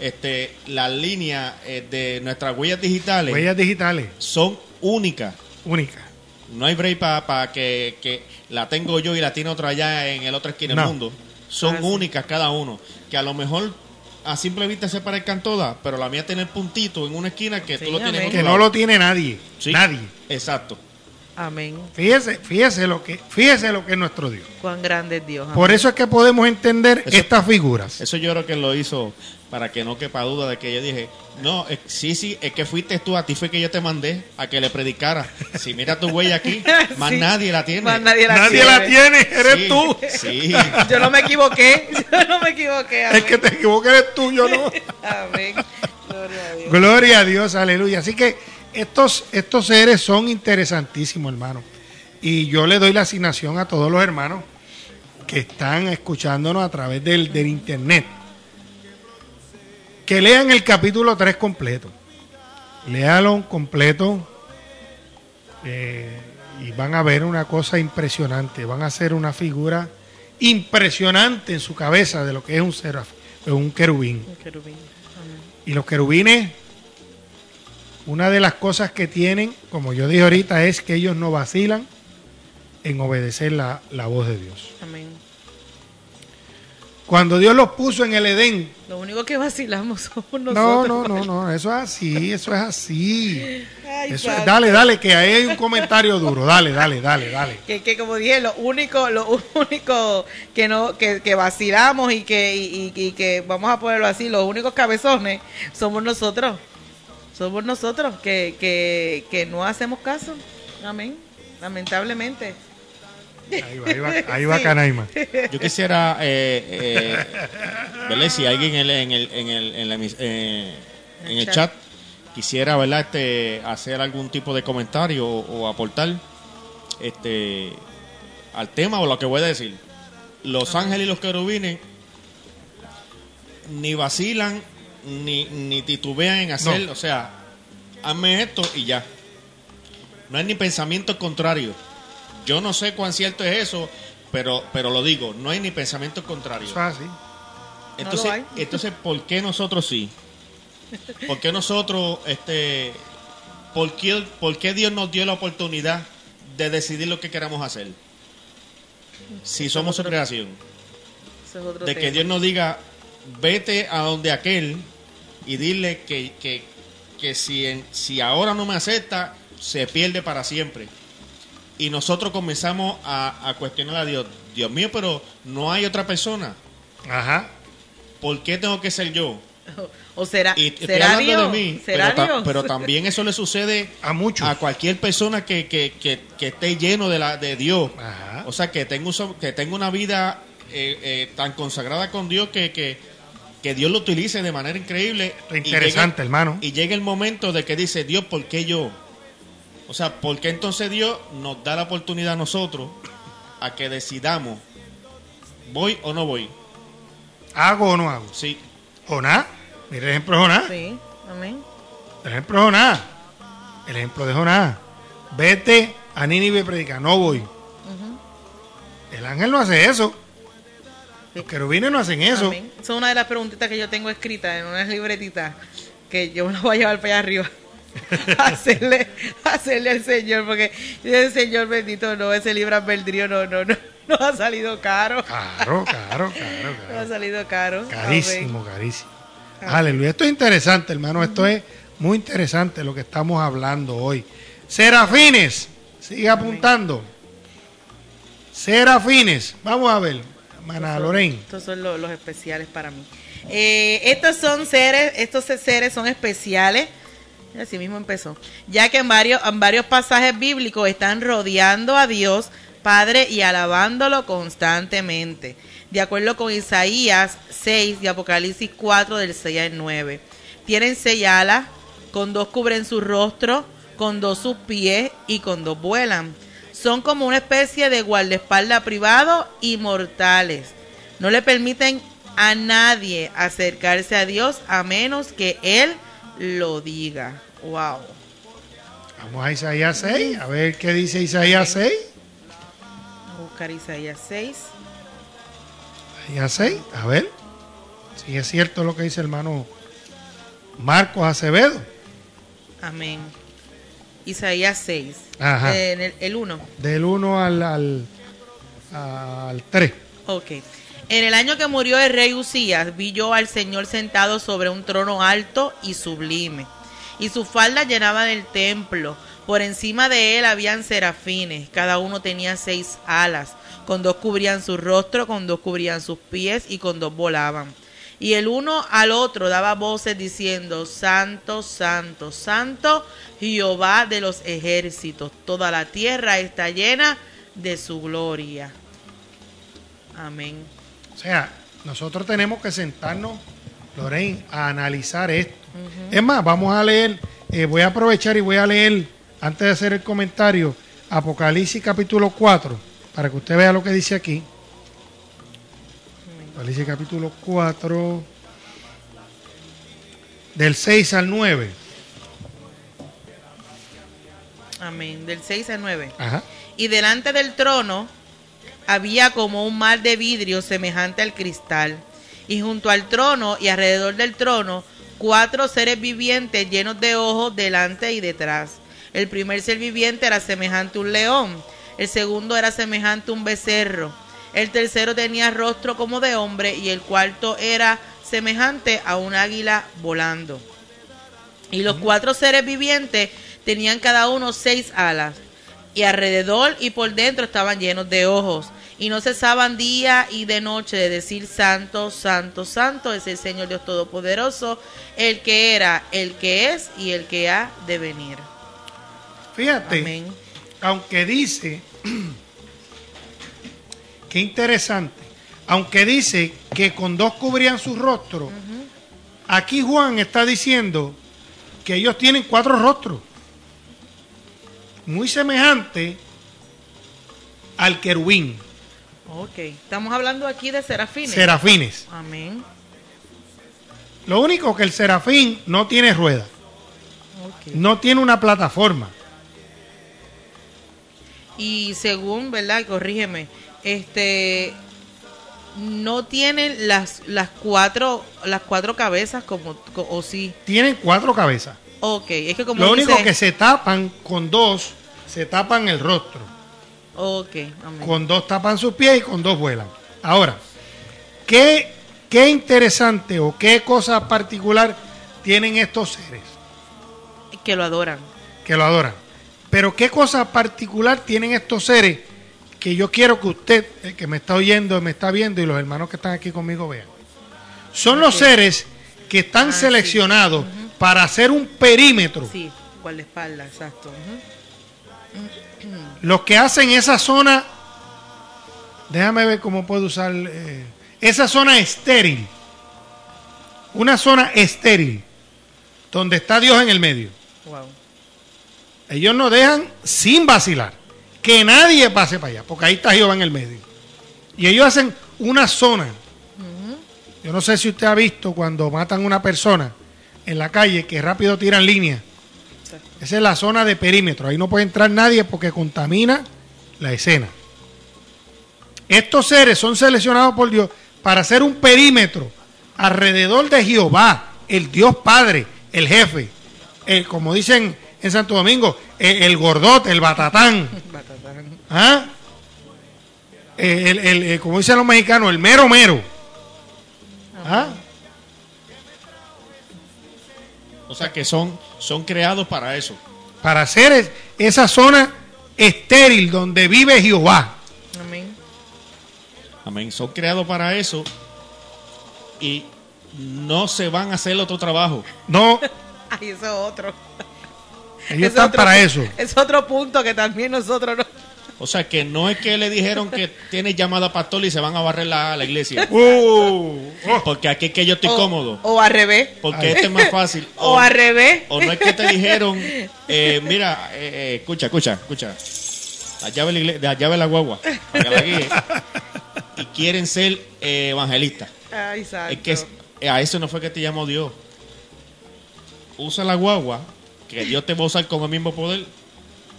Este, las líneas eh, de nuestras huellas digitales Huellas digitales, son únicas. únicas. No hay break para que, que la tengo yo y la tiene otra allá en el otro esquina del mundo. Son únicas cada uno. Que a lo mejor a simple vista se parezcan todas, pero la mía tiene el puntito en una esquina que Sí, tú lo tienes Que no lo tiene nadie. Sí, Nadie. Exacto. Amén. Fíjese, fíjese lo que, fíjese lo que es nuestro Dios. Cuán grande es Dios. amén. Por eso es que podemos entender Eso- estas figuras. Eso yo creo que lo hizo para que no quepa duda de que yo dije, no, eh, sí, sí, es que fuiste tú, a ti fue que yo te mandé a que le predicara. Si mira tu huella aquí, más Sí. nadie la tiene. Más nadie la Nadie tiene. la tiene, eres Sí, tú. Sí. Yo no me equivoqué. Yo no me equivoqué. El Amén. que te equivoques eres tú, yo no. Amén. Gloria a Dios. Gloria a Dios, aleluya. Así que estos, estos seres son interesantísimos, hermano. Y yo le doy la asignación a todos los hermanos que están escuchándonos a través del, del internet. Que lean el capítulo 3 completo. Léalo completo. eh, y van a ver una cosa impresionante. Van a ser una figura impresionante en su cabeza de lo que es un seraf, un querubín. Un querubín. Y los querubines, una de las cosas que tienen, como yo dije ahorita, es que ellos no vacilan en obedecer la, la voz de Dios. Amén. Cuando Dios los puso en el Edén, Lo único que vacilamos somos no, nosotros. no, no, no, eso es así, eso es así. Ay, Eso es- dale, dale, que ahí hay un comentario duro, dale, dale, dale, dale. Que, que como dije, lo único, lo único que no, que, que vacilamos y que, y, y- y que vamos a ponerlo así, los únicos cabezones somos nosotros. Somos nosotros que, que, que no hacemos caso. Amén. Lamentablemente. Ahí va, ahí va, ahí va Sí. Canaima. Yo quisiera, eh, eh, ¿verdad? Si alguien en el, en el, en el, en la eh, en el chat quisiera, ¿verdad? Este, hacer algún tipo de comentario o, o aportar este, al tema o lo que voy a decir. Los ángeles y los querubines ni vacilan ni, ni titubean en hacer, No. o sea, hazme esto y ya. No hay ni pensamiento contrario. Yo no sé cuán cierto es eso, pero, pero lo digo, no hay ni pensamiento contrario. Es así. Entonces, lo hay. entonces, ¿por qué nosotros sí? ¿Por qué nosotros, este, por qué, por qué Dios nos dio la oportunidad de decidir lo que queramos hacer? Si somos su creación. Es De que. Dios nos diga, vete a donde aquel y dile que, que, que si, en- si ahora no me acepta, se pierde para siempre. Y nosotros comenzamos a, a cuestionar a Dios. Dios mío, pero no hay otra persona. Ajá. ¿Por qué tengo que ser yo? O será, Y estoy será hablando Dios. de mí, ¿Será pero, ta- pero también eso le sucede A muchos. a cualquier persona que, que, que, que esté lleno de, la, de Dios. Ajá. O sea, que tenga, que tenga una vida eh, eh, tan consagrada con Dios que, que, que Dios lo utilice de manera increíble. Y interesante, llegue- hermano. Y llega el momento de que dice, Dios, ¿por qué yo? O sea, ¿por qué entonces Dios nos da la oportunidad a nosotros a que decidamos, voy o no voy? ¿Hago o no hago? Sí, Jonás. Mira el ejemplo de Jonás. Sí, amén. El ejemplo de Jonás. El ejemplo de Jonás. Vete a Nínive y predica. No voy. El ángel no hace eso. Los querubines no hacen eso. Amén. Esa es una de las preguntitas que yo tengo escritas en una libretita que yo me la voy a llevar para allá arriba. hacerle, hacerle al Señor, porque el Señor bendito no, ese libre albedrío no, no, no, no ha salido caro. Claro, claro, claro, No ha salido caro. Carísimo, carísimo. Aleluya. Esto es interesante, hermano. Esto es muy interesante lo que estamos hablando hoy. Serafines. Sigue apuntando. Serafines. Vamos a ver. Hermana Lorraine. Estos son lo- los especiales para mí. Eh, estos son seres, estos seres son especiales. Así mismo empezó. Ya que en varios, en varios pasajes bíblicos están rodeando a Dios Padre y alabándolo constantemente. De acuerdo con Isaías 6 y Apocalipsis 4 del 6 al 9. Tienen seis alas, con dos cubren su rostro, con dos sus pies y con dos vuelan. Son como una especie de guardaespaldas privado y mortales. No le permiten a nadie acercarse a Dios a menos que Él lo diga. Wow. Vamos a Isaías 6. A ver qué dice Isaías 6. Vamos a buscar Isaías 6. Isaías 6. A ver. Si es cierto lo que dice el hermano Marcos Acevedo. Amén. Isaías 6. Ajá. Eh, en el, el 1. Del 1 al, al, al 3. Ok. En el año que murió el rey Usías, vi yo al Señor sentado sobre un trono alto y sublime, y su falda llenaba el templo, Por encima de él habían serafines, cada uno tenía seis alas, con dos cubrían su rostro, con dos cubrían sus pies y con dos volaban. Y el uno al otro daba voces diciendo, Santo, Santo, Santo, Jehová de los ejércitos, toda la tierra está llena de su gloria. Amén. O sea, nosotros tenemos que sentarnos, Lorraine, a analizar esto. Es más, vamos a leer, eh, voy a aprovechar y voy a leer, antes de hacer el comentario, Apocalipsis capítulo 4, para que usted vea lo que dice aquí. Apocalipsis capítulo 4, del 6 al 9. Amén. Del 6 al 9. Ajá. Y delante del trono había como un mar de vidrio semejante al cristal. Y junto al trono y alrededor del trono, cuatro seres vivientes llenos de ojos delante y detrás. El primer ser viviente era semejante a un león. El segundo era semejante a un becerro. El tercero tenía rostro como de hombre. Y el cuarto era semejante a un águila volando. Y los cuatro seres vivientes tenían cada uno seis alas, y alrededor y por dentro estaban llenos de ojos, y no cesaban día y de noche de decir, Santo, Santo, Santo es el Señor Dios Todopoderoso, el que era, el que es y el que ha de venir. Fíjate, Amén. aunque dice, qué interesante, aunque dice que con dos cubrían su rostro, aquí Juan está diciendo que ellos tienen cuatro rostros, muy semejante al querubín, Ok, estamos hablando aquí de serafines. serafines. Amén. Lo único que el serafín no tiene rueda, no tiene una plataforma. Y según, ¿verdad? Corrígeme, este no tienen las las cuatro las cuatro cabezas como co- o sí. Tienen cuatro cabezas. Ok, es que como Lo dice, único que se tapan con dos, se tapan el rostro. Ok, amén. Con dos tapan sus pies y con dos vuelan. Ahora, ¿qué, qué interesante o qué cosa particular tienen estos seres que lo adoran. que lo adoran? Pero ¿qué cosa particular tienen estos seres que yo quiero que usted, el que me está oyendo, me está viendo y los hermanos que están aquí conmigo vean? Son los seres que están Ah, sí. seleccionados para hacer un perímetro. Sí, guardaespaldas, exacto. ujú. Los que hacen esa zona, déjame ver cómo puedo usar, eh, esa zona estéril, una zona estéril, donde está Dios en el medio. Wow. Ellos no dejan sin vacilar, que nadie pase para allá, porque ahí está Jehová en el medio. Y ellos hacen una zona. Yo no sé si usted ha visto cuando matan a una persona en la calle que rápido tiran línea. Esa es la zona de perímetro. Ahí no puede entrar nadie porque contamina la escena. Estos seres son seleccionados por Dios para hacer un perímetro alrededor de Jehová, el Dios Padre, el jefe. El, como dicen en Santo Domingo, el, el gordote, el batatán. Batatán. ¿Ah? El, el- el- como dicen los mexicanos, el mero mero. ¿Ah? O sea que son, son creados para eso. Para hacer es- esa zona estéril donde vive Jehová. Amén. Amén. Son creados para eso y no se van a hacer otro trabajo. No, Ay, eso es otro. Ellos Es están otro para eso. Es otro punto que también nosotros no. O sea que no es que le dijeron que tiene llamada pastor y se van a barrer la, la iglesia. Uh, oh, Porque aquí es que yo estoy o, cómodo. O al revés. Porque este es más fácil. O, al revés. O no es que te dijeron, eh, mira, eh, eh, escucha, escucha, escucha. La llave de la, igle- la llave de la guagua. para que la guíe. Y quieren ser eh, evangelistas. Ay, santo. Es que a eso no fue que te llamó Dios. Usa la guagua, que Dios te va a usar con el mismo poder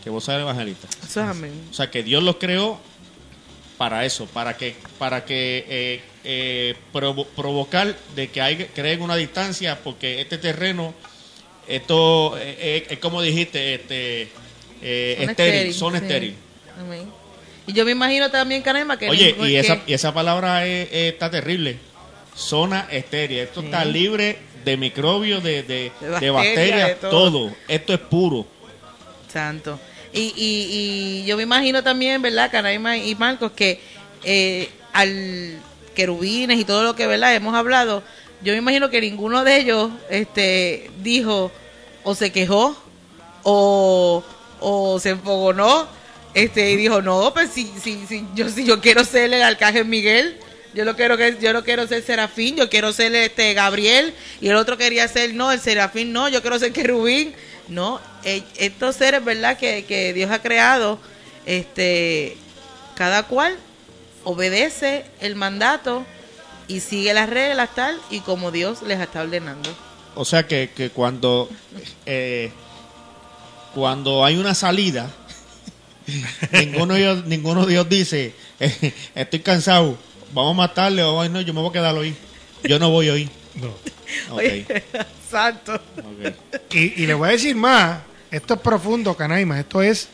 que vos ser evangelista. Eso es amén. O sea que Dios los creó para eso, para que, para que eh, eh, provo- provocar de que hay, creen una distancia, porque este terreno, esto eh, eh, es como dijiste, este Son estéril, son sí. estéril. Amén. Y yo me imagino también, Caramba, que. Oye, y esa, y esa palabra es- es- está terrible. Zona estéril. Esto está libre de microbios, de, de, De bacterias, bacterias, de todo. todo. Esto es puro. Santo. Y, y, y yo me imagino también, ¿verdad, Canaima y Marcos, que eh, al querubines y todo lo que, ¿verdad? Hemos hablado, yo me imagino que ninguno de ellos este, dijo o se quejó o, o se enfogonó este, y dijo, no, pues si, si, si, yo, si yo quiero ser el arcángel Miguel, yo lo quiero que yo no quiero ser serafín, yo quiero ser este Gabriel y el otro quería ser no, el serafín no, yo quiero ser querubín. No, eh, estos seres, ¿verdad? Que, que Dios ha creado, este cada cual obedece el mandato y sigue las reglas tal y como Dios les está ordenando. O sea que, que cuando eh, cuando hay una salida, ninguno de ellos, ninguno de dice, eh, estoy cansado, vamos a matarle o "Ay, no, yo me voy a quedar hoy. Yo no voy hoy. No. Ok, Oye, santo. ok. Y, y le voy a decir más, esto es profundo, Canaima, esto es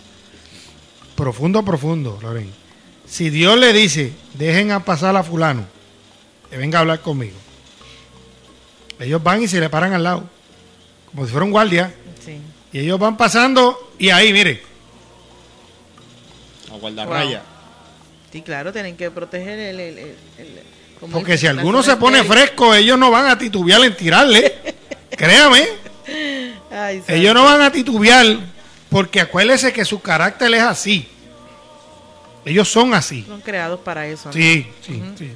profundo, profundo, Loren. Si Dios le dice, dejen a pasar a fulano, que venga a hablar conmigo. Ellos van y se le paran al lado, como si fuera un guardia, Sí. y ellos van pasando y ahí, mire, A guardar Wow. Sí, claro, tienen que proteger el... el- el- el- como porque si alguno se pone fresco, ellos no van a titubear en tirarle. Créame, Ay, ellos no van a titubear, porque acuérdese que su carácter es así. Ellos son así. Son creados para eso. ¿no? Sí, sí, sí,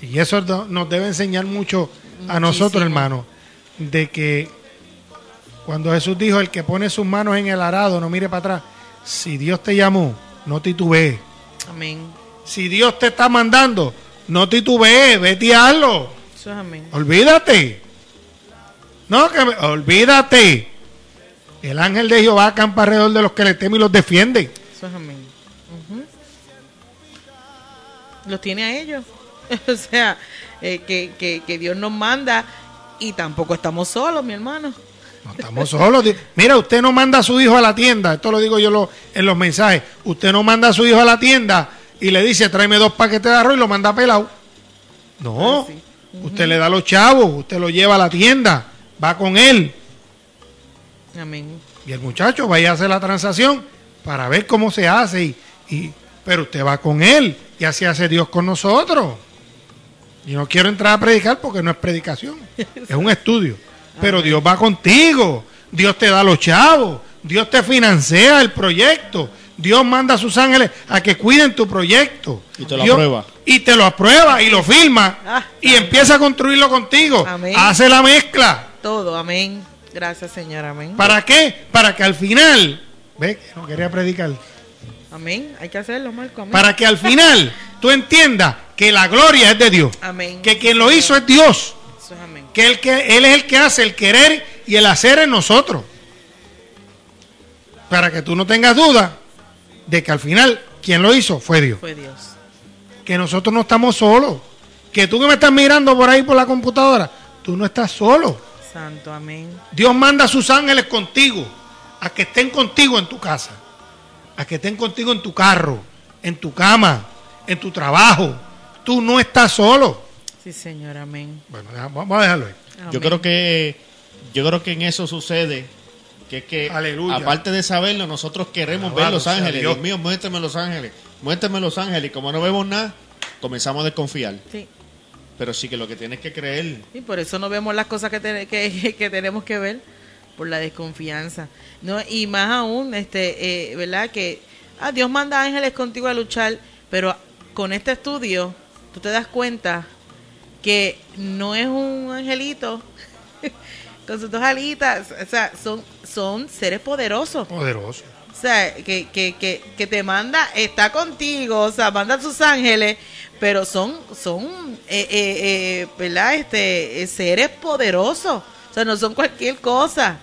sí. Y eso nos debe enseñar mucho a nosotros, hermano, de que cuando Jesús dijo, el que pone sus manos en el arado, no mire para atrás. Si Dios te llamó, no titubees. Amén. Si Dios te está mandando, no titubees, vete y hazlo. Eso es amén. Olvídate. No, que me- olvídate. El ángel de Jehová acampa alrededor de los que le temen y los defiende. Eso es amén. Los tiene a ellos. o sea, eh, que, que, que Dios nos manda y tampoco estamos solos, mi hermano. No estamos solos. Mira, usted no manda a su hijo a la tienda. Esto lo digo yo lo- en los mensajes. Usted no manda a su hijo a la tienda y le dice, tráeme dos paquetes de arroz y lo manda pelado. No. Ah. Usted le da a los chavos, usted lo lleva a la tienda, va con él. Amén. Y el muchacho vaya a hacer la transacción para ver cómo se hace. Y, y- pero usted va con él y así hace Dios con nosotros. Y no quiero entrar a predicar porque no es predicación, es un estudio. Pero Dios va contigo, Dios te da los chavos, Dios te financia el proyecto, Dios manda a sus ángeles a que cuiden tu proyecto. Y te lo Dios- aprueba. Y te lo aprueba y lo firma Ah, y empieza a construirlo contigo. Amén. Hace la mezcla. Todo, amén. Gracias, Señor, amén. ¿Para qué? Para que al final, ve que no quería predicar, Amén. Hay que hacerlo, Marco. Amén. para que al final tú entiendas que la gloria es de Dios, Amén. que quien lo hizo es Dios, Eso es amén. Que, el que Él es el que hace el querer y el hacer en nosotros. Para que tú no tengas duda de que al final quien lo hizo fue Dios. Fue Dios. Que nosotros no estamos solos. Que tú que me estás mirando por ahí por la computadora, tú no estás solo. Santo, amén. Dios manda a sus ángeles contigo, a que estén contigo en tu casa, a que estén contigo en tu carro, en tu cama, en tu trabajo. Tú no estás solo. Sí, Señor, amén. Bueno, vamos a dejarlo ahí. Yo creo que yo creo que en eso sucede que es que Aleluya. aparte de saberlo nosotros queremos Alabado ver los ángeles. Dios. Dios mío, muéstrame los ángeles, muéstrame los ángeles y como no vemos nada comenzamos a desconfiar. Sí. Pero sí que lo que tienes que creer Y por eso no vemos las cosas que, te- que, que tenemos que ver, por la desconfianza. no Y más aún, este eh, ¿verdad? Que ah, Dios manda ángeles contigo a luchar, pero con este estudio tú te das cuenta que no es un angelito con sus dos alitas, o sea, son, son seres poderosos. Poderoso. O sea, que, que, que, que te manda, está contigo, o sea, manda a sus ángeles, pero son, son, eh, eh, eh, ¿verdad? Este, eh, seres poderosos. O sea, no son cualquier cosa.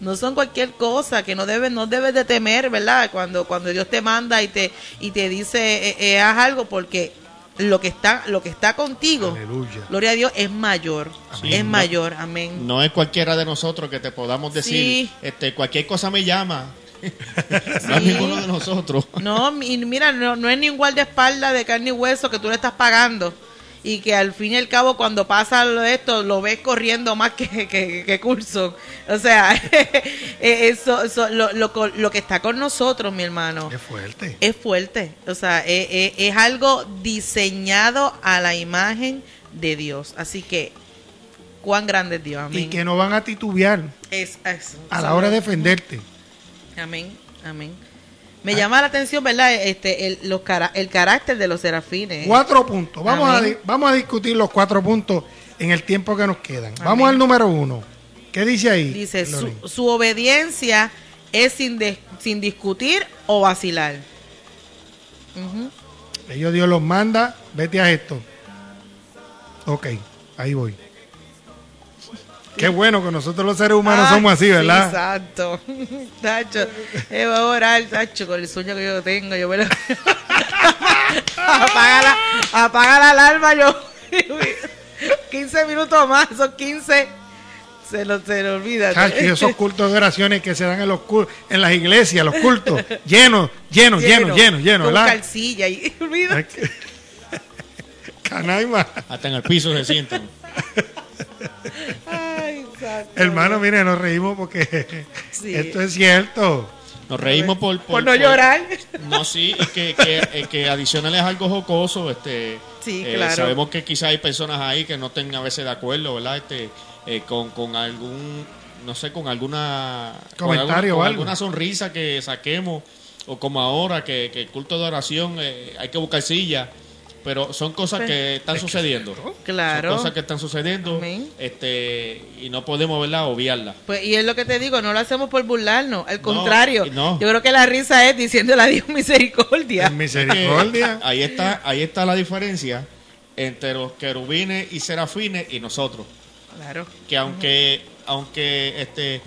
No son cualquier cosa que no debes, no debes de temer, ¿verdad? Cuando, cuando Dios te manda y te, y te dice, eh, eh, haz algo, porque lo que está, lo que está contigo, Aleluya. gloria a Dios, es mayor. Es mayor, amén. no es cualquiera de nosotros que te podamos decir, Sí. este cualquier cosa me llama. no es Sí. ninguno de nosotros. No, y mira, no, no es ni un guardaespaldas de carne y hueso que tú le estás pagando y que al fin y al cabo cuando pasa lo- esto lo ves corriendo más que, que, que Coulson. O sea, eh, eso, eso- lo, lo, co- lo que está con nosotros, mi hermano, Qué fuerte. es fuerte. O sea, es, es- es algo diseñado a la imagen de Dios. Así que, cuán grande es Dios. Amén. Y que no van a titubear Es, es- a la hora de defenderte. Amén, amén. Me llama la atención, ¿verdad? Este, el, los cara- el carácter de los serafines. Cuatro puntos. Vamos a, Amén. vamos a discutir los cuatro puntos en el tiempo que nos quedan. Vamos al número uno. ¿Qué dice ahí? Dice, su, obediencia es sin, de- sin discutir o vacilar. Ujú. Ellos Dios los manda, vete a esto. Ok, ahí voy. Qué bueno que nosotros los seres humanos Ah, somos así, sí, ¿verdad? exacto. Tacho, eh, voy a orar, tacho, con el sueño que yo tengo. Yo me lo... apaga, la, apaga la alarma, yo... 15 minutos más, son 15. Se lo, se lo olvida. Chacho, y esos cultos de oraciones que se dan en los cul- en las iglesias, los cultos, llenos, llenos, llenos, llenos, llenos, Con ¿verdad? calcilla y que- Canaima. Hasta en el piso se sienten. Hermano, mire, nos reímos porque Sí. esto es cierto. Nos reímos por, Por no llorar. No, sí, y que, que, eh, que adicional es algo jocoso. Este, Sí, eh, claro. Sabemos que quizá hay personas ahí que no estén a veces de acuerdo, ¿verdad? Este, eh, con, con algún, no sé, con alguna... con Comentario alguna, o con algo. alguna sonrisa que saquemos, o como ahora, que, que el culto de oración eh, hay que buscar silla. Pero son cosas que están sucediendo. Claro. Son cosas que están sucediendo Amén. este y no podemos, ¿verdad?, obviarlas. Pues, y es lo que te digo, no lo hacemos por burlarnos, al contrario. no. Yo creo que la risa es diciéndole a Dios misericordia. En misericordia. Ahí está, ahí está la diferencia entre los querubines y serafines y nosotros. Claro. Que aunque, aunque este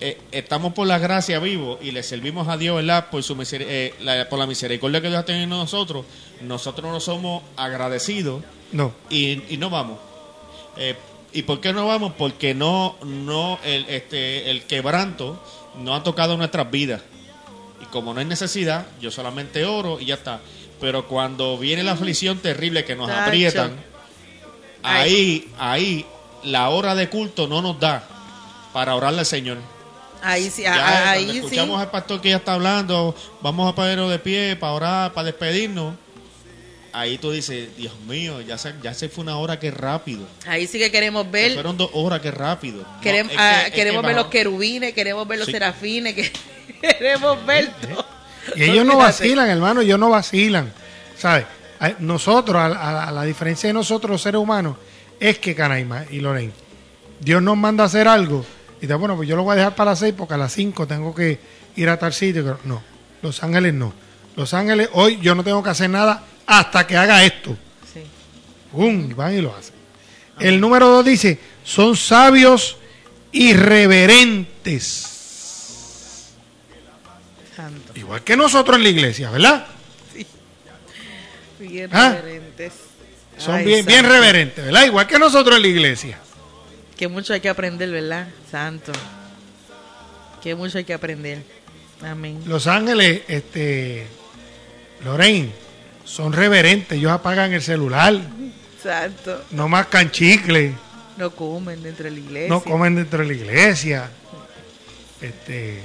eh, estamos por la gracia vivo y le servimos a Dios, ¿verdad? Por su eh, la, por la misericordia que Dios ha tenido en nosotros, nosotros no somos agradecidos No. y, y no vamos. Eh, ¿Y por qué no vamos? Porque no, no el, este, el quebranto no ha tocado nuestras vidas. Y como no hay necesidad, yo solamente oro y ya está. Pero cuando viene la aflicción terrible que nos aprietan, ahí, ahí, la hora de culto no nos da para orarle al Señor. Ahí sí, Ya, ahí sí. escuchamos al pastor que ya está hablando, vamos a ponernos de pie para orar, para despedirnos. Ahí tú dices, Dios mío, ya se, ya se fue una hora que rápido. Ahí sí que queremos ver, Fueron dos horas que rápido. No, queremos, es que- ah, es que queremos ver los querubines, queremos ver los Sí. serafines, que queremos ver todo. Y ellos no vacilan, hermano, ellos no vacilan. ¿Sabes? Nosotros, a, a- a la diferencia de nosotros, los seres humanos, es que Canaima y Lorraine, Dios nos manda a hacer algo. Y dice, bueno, pues yo lo voy a dejar para las seis porque a las cinco tengo que ir a tal sitio. No, Los Ángeles no. Los Ángeles, hoy yo no tengo que hacer nada hasta que haga esto. Sí. ¡Pum! Y van y lo hacen. El número dos dice, son sabios y reverentes. Santo. Igual que nosotros en la iglesia, ¿verdad? Bien ¿Ah? reverentes. Son Ay, bien, bien reverentes, ¿verdad? Igual que nosotros en la iglesia. Que mucho hay que aprender, ¿verdad? Santo. Que mucho hay que aprender. Amén. Los ángeles, este, Lorraine, son reverentes. Ellos apagan el celular, Santo. no mascan chicle, No comen dentro de la iglesia. no comen dentro de la iglesia. Este,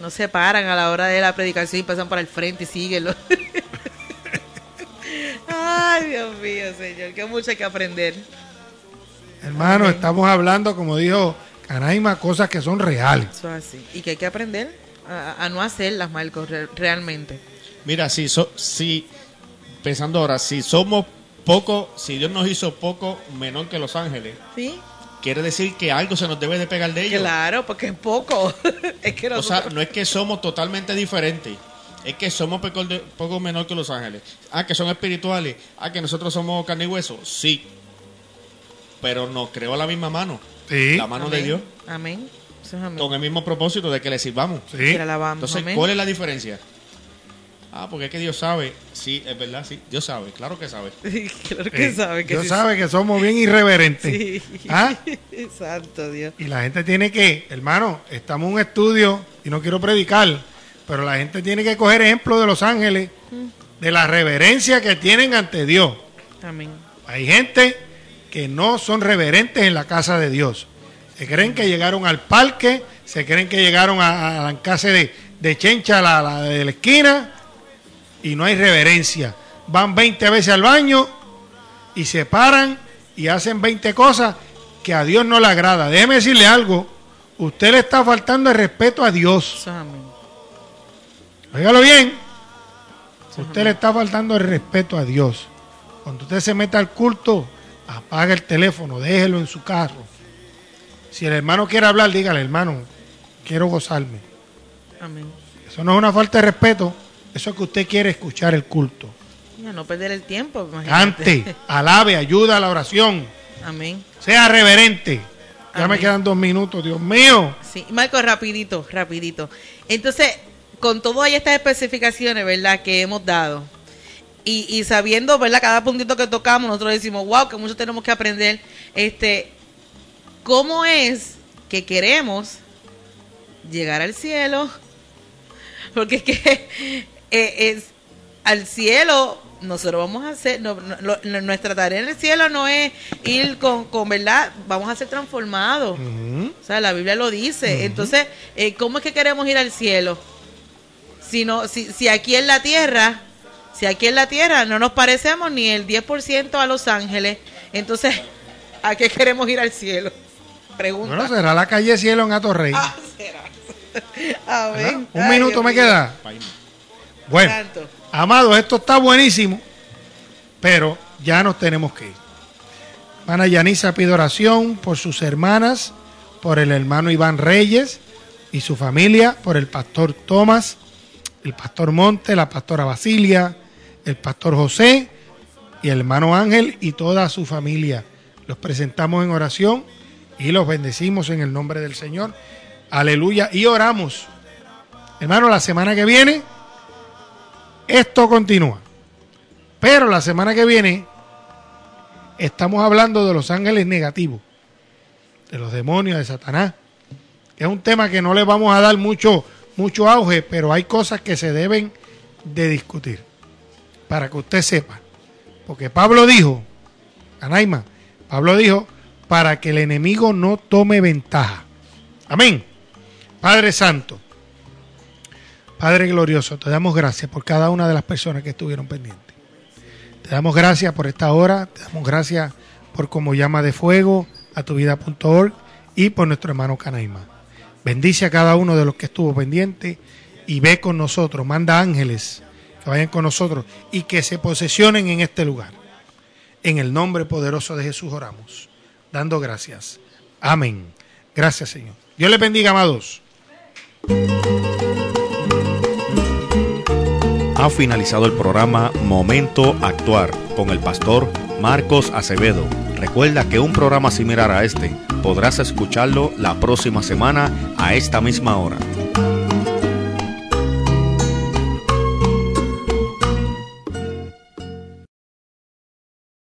No se paran a la hora de la predicación y pasan para el frente y síguelo. Ay, Dios mío, Señor, que mucho hay que aprender. Hermano, estamos hablando, como dijo Canaima, cosas que son reales. Eso es así. Y que hay que aprender a, a no hacerlas, Marcos, re- realmente. Mira, si, so- si, pensando ahora, si somos poco, si Dios nos hizo poco menor que los ángeles, ¿Sí? quiere decir que algo se nos debe de pegar de ellos. Claro, porque es poco. es que O sea, no es que somos totalmente diferentes. Es que somos de- poco menor que los ángeles. Ah, que son espirituales. Ah, que nosotros somos carne y hueso. Sí. Pero nos creó a la misma mano. Sí, La mano de. Dios. Amén. Eso es amén. Con el mismo propósito de que le sirvamos. sí. Que la alabamos, Entonces, amén. ¿cuál es la diferencia? Ah, porque es que Dios sabe. Sí, es verdad, sí. Dios sabe, claro que sabe. Sí, claro que Eh, sabe que Dios sí. sabe que somos bien irreverentes. Sí. ¿Ah? Santo Dios. Y la gente tiene que, hermano, estamos en un estudio y no quiero predicar, pero la gente tiene que coger ejemplo de los ángeles, de la reverencia que tienen ante Dios. Amén. Hay gente que no son reverentes en la casa de Dios. Se creen que llegaron al parque, se creen que llegaron a, la casa de, de Chencha, la, la de la esquina, y no hay reverencia. Van 20 veces al baño y se paran y hacen 20 cosas que a Dios no le agrada. Déjeme decirle algo, usted le está faltando el respeto a Dios. Óigalo bien, usted le está faltando el respeto a Dios. Cuando usted se meta al culto, apaga el teléfono, déjelo en su carro. Si el hermano quiere hablar, dígale, hermano, quiero gozarme. Amén. Eso no es una falta de respeto, eso es que usted quiere escuchar el culto. No perder el tiempo. Cante, alabe, ayuda a la oración. Amén. Sea reverente. Ya me quedan dos minutos, Dios mío. Sí, Marco, rapidito, rapidito. Entonces, con todas estas especificaciones, ¿verdad? Que hemos dado. Y, y, sabiendo, ¿verdad? Cada puntito que tocamos, nosotros decimos, wow, que mucho tenemos que aprender. Este, ¿Cómo es que queremos llegar al cielo? Porque es que eh, es, al cielo nosotros vamos a hacer, nuestra tarea en el cielo no es ir con, con verdad, vamos a ser transformados. O sea, la Biblia lo dice. Entonces, eh, ¿cómo es que queremos ir al cielo? Si, no, si, si aquí en la tierra, si aquí en la tierra no nos parecemos ni el 10% a los ángeles, entonces, ¿a qué queremos ir al cielo? Pregunta. Bueno, será la calle cielo en Atorrey. Ah, será. A ver. Un minuto me queda. Bueno, amado, esto está buenísimo, pero ya nos tenemos que ir. Hermana Yanisa pide oración por sus hermanas, por el hermano Iván Reyes y su familia, por el pastor Tomás, el pastor Monte, la pastora Basilia, el pastor José y el hermano Ángel y toda su familia. Los presentamos en oración y los bendecimos en el nombre del Señor. Aleluya. Y oramos. Hermano, la semana que viene esto continúa. Pero la semana que viene estamos hablando de los ángeles negativos, de los demonios, de Satanás. Es un tema que no le vamos a dar mucho, mucho auge, pero hay cosas que se deben de discutir. Para que usted sepa. Porque Pablo dijo, Anaima, Pablo dijo, para que el enemigo no tome ventaja. Amén. Padre Santo, Padre glorioso, te damos gracias por cada una de las personas que estuvieron pendientes. Te damos gracias por esta hora, te damos gracias por como llama de fuego a tu vida.org y por nuestro hermano Canaima. Bendice a cada uno de los que estuvo pendiente y ve con nosotros, manda ángeles vayan con nosotros y que se posesionen en este lugar. En el nombre poderoso de Jesús oramos, dando gracias. Amén. Gracias Señor. Dios les bendiga, amados. Ha finalizado el programa Momento Actuar con el pastor Marcos Acevedo. Recuerda que un programa similar a este podrás escucharlo la próxima semana a esta misma hora.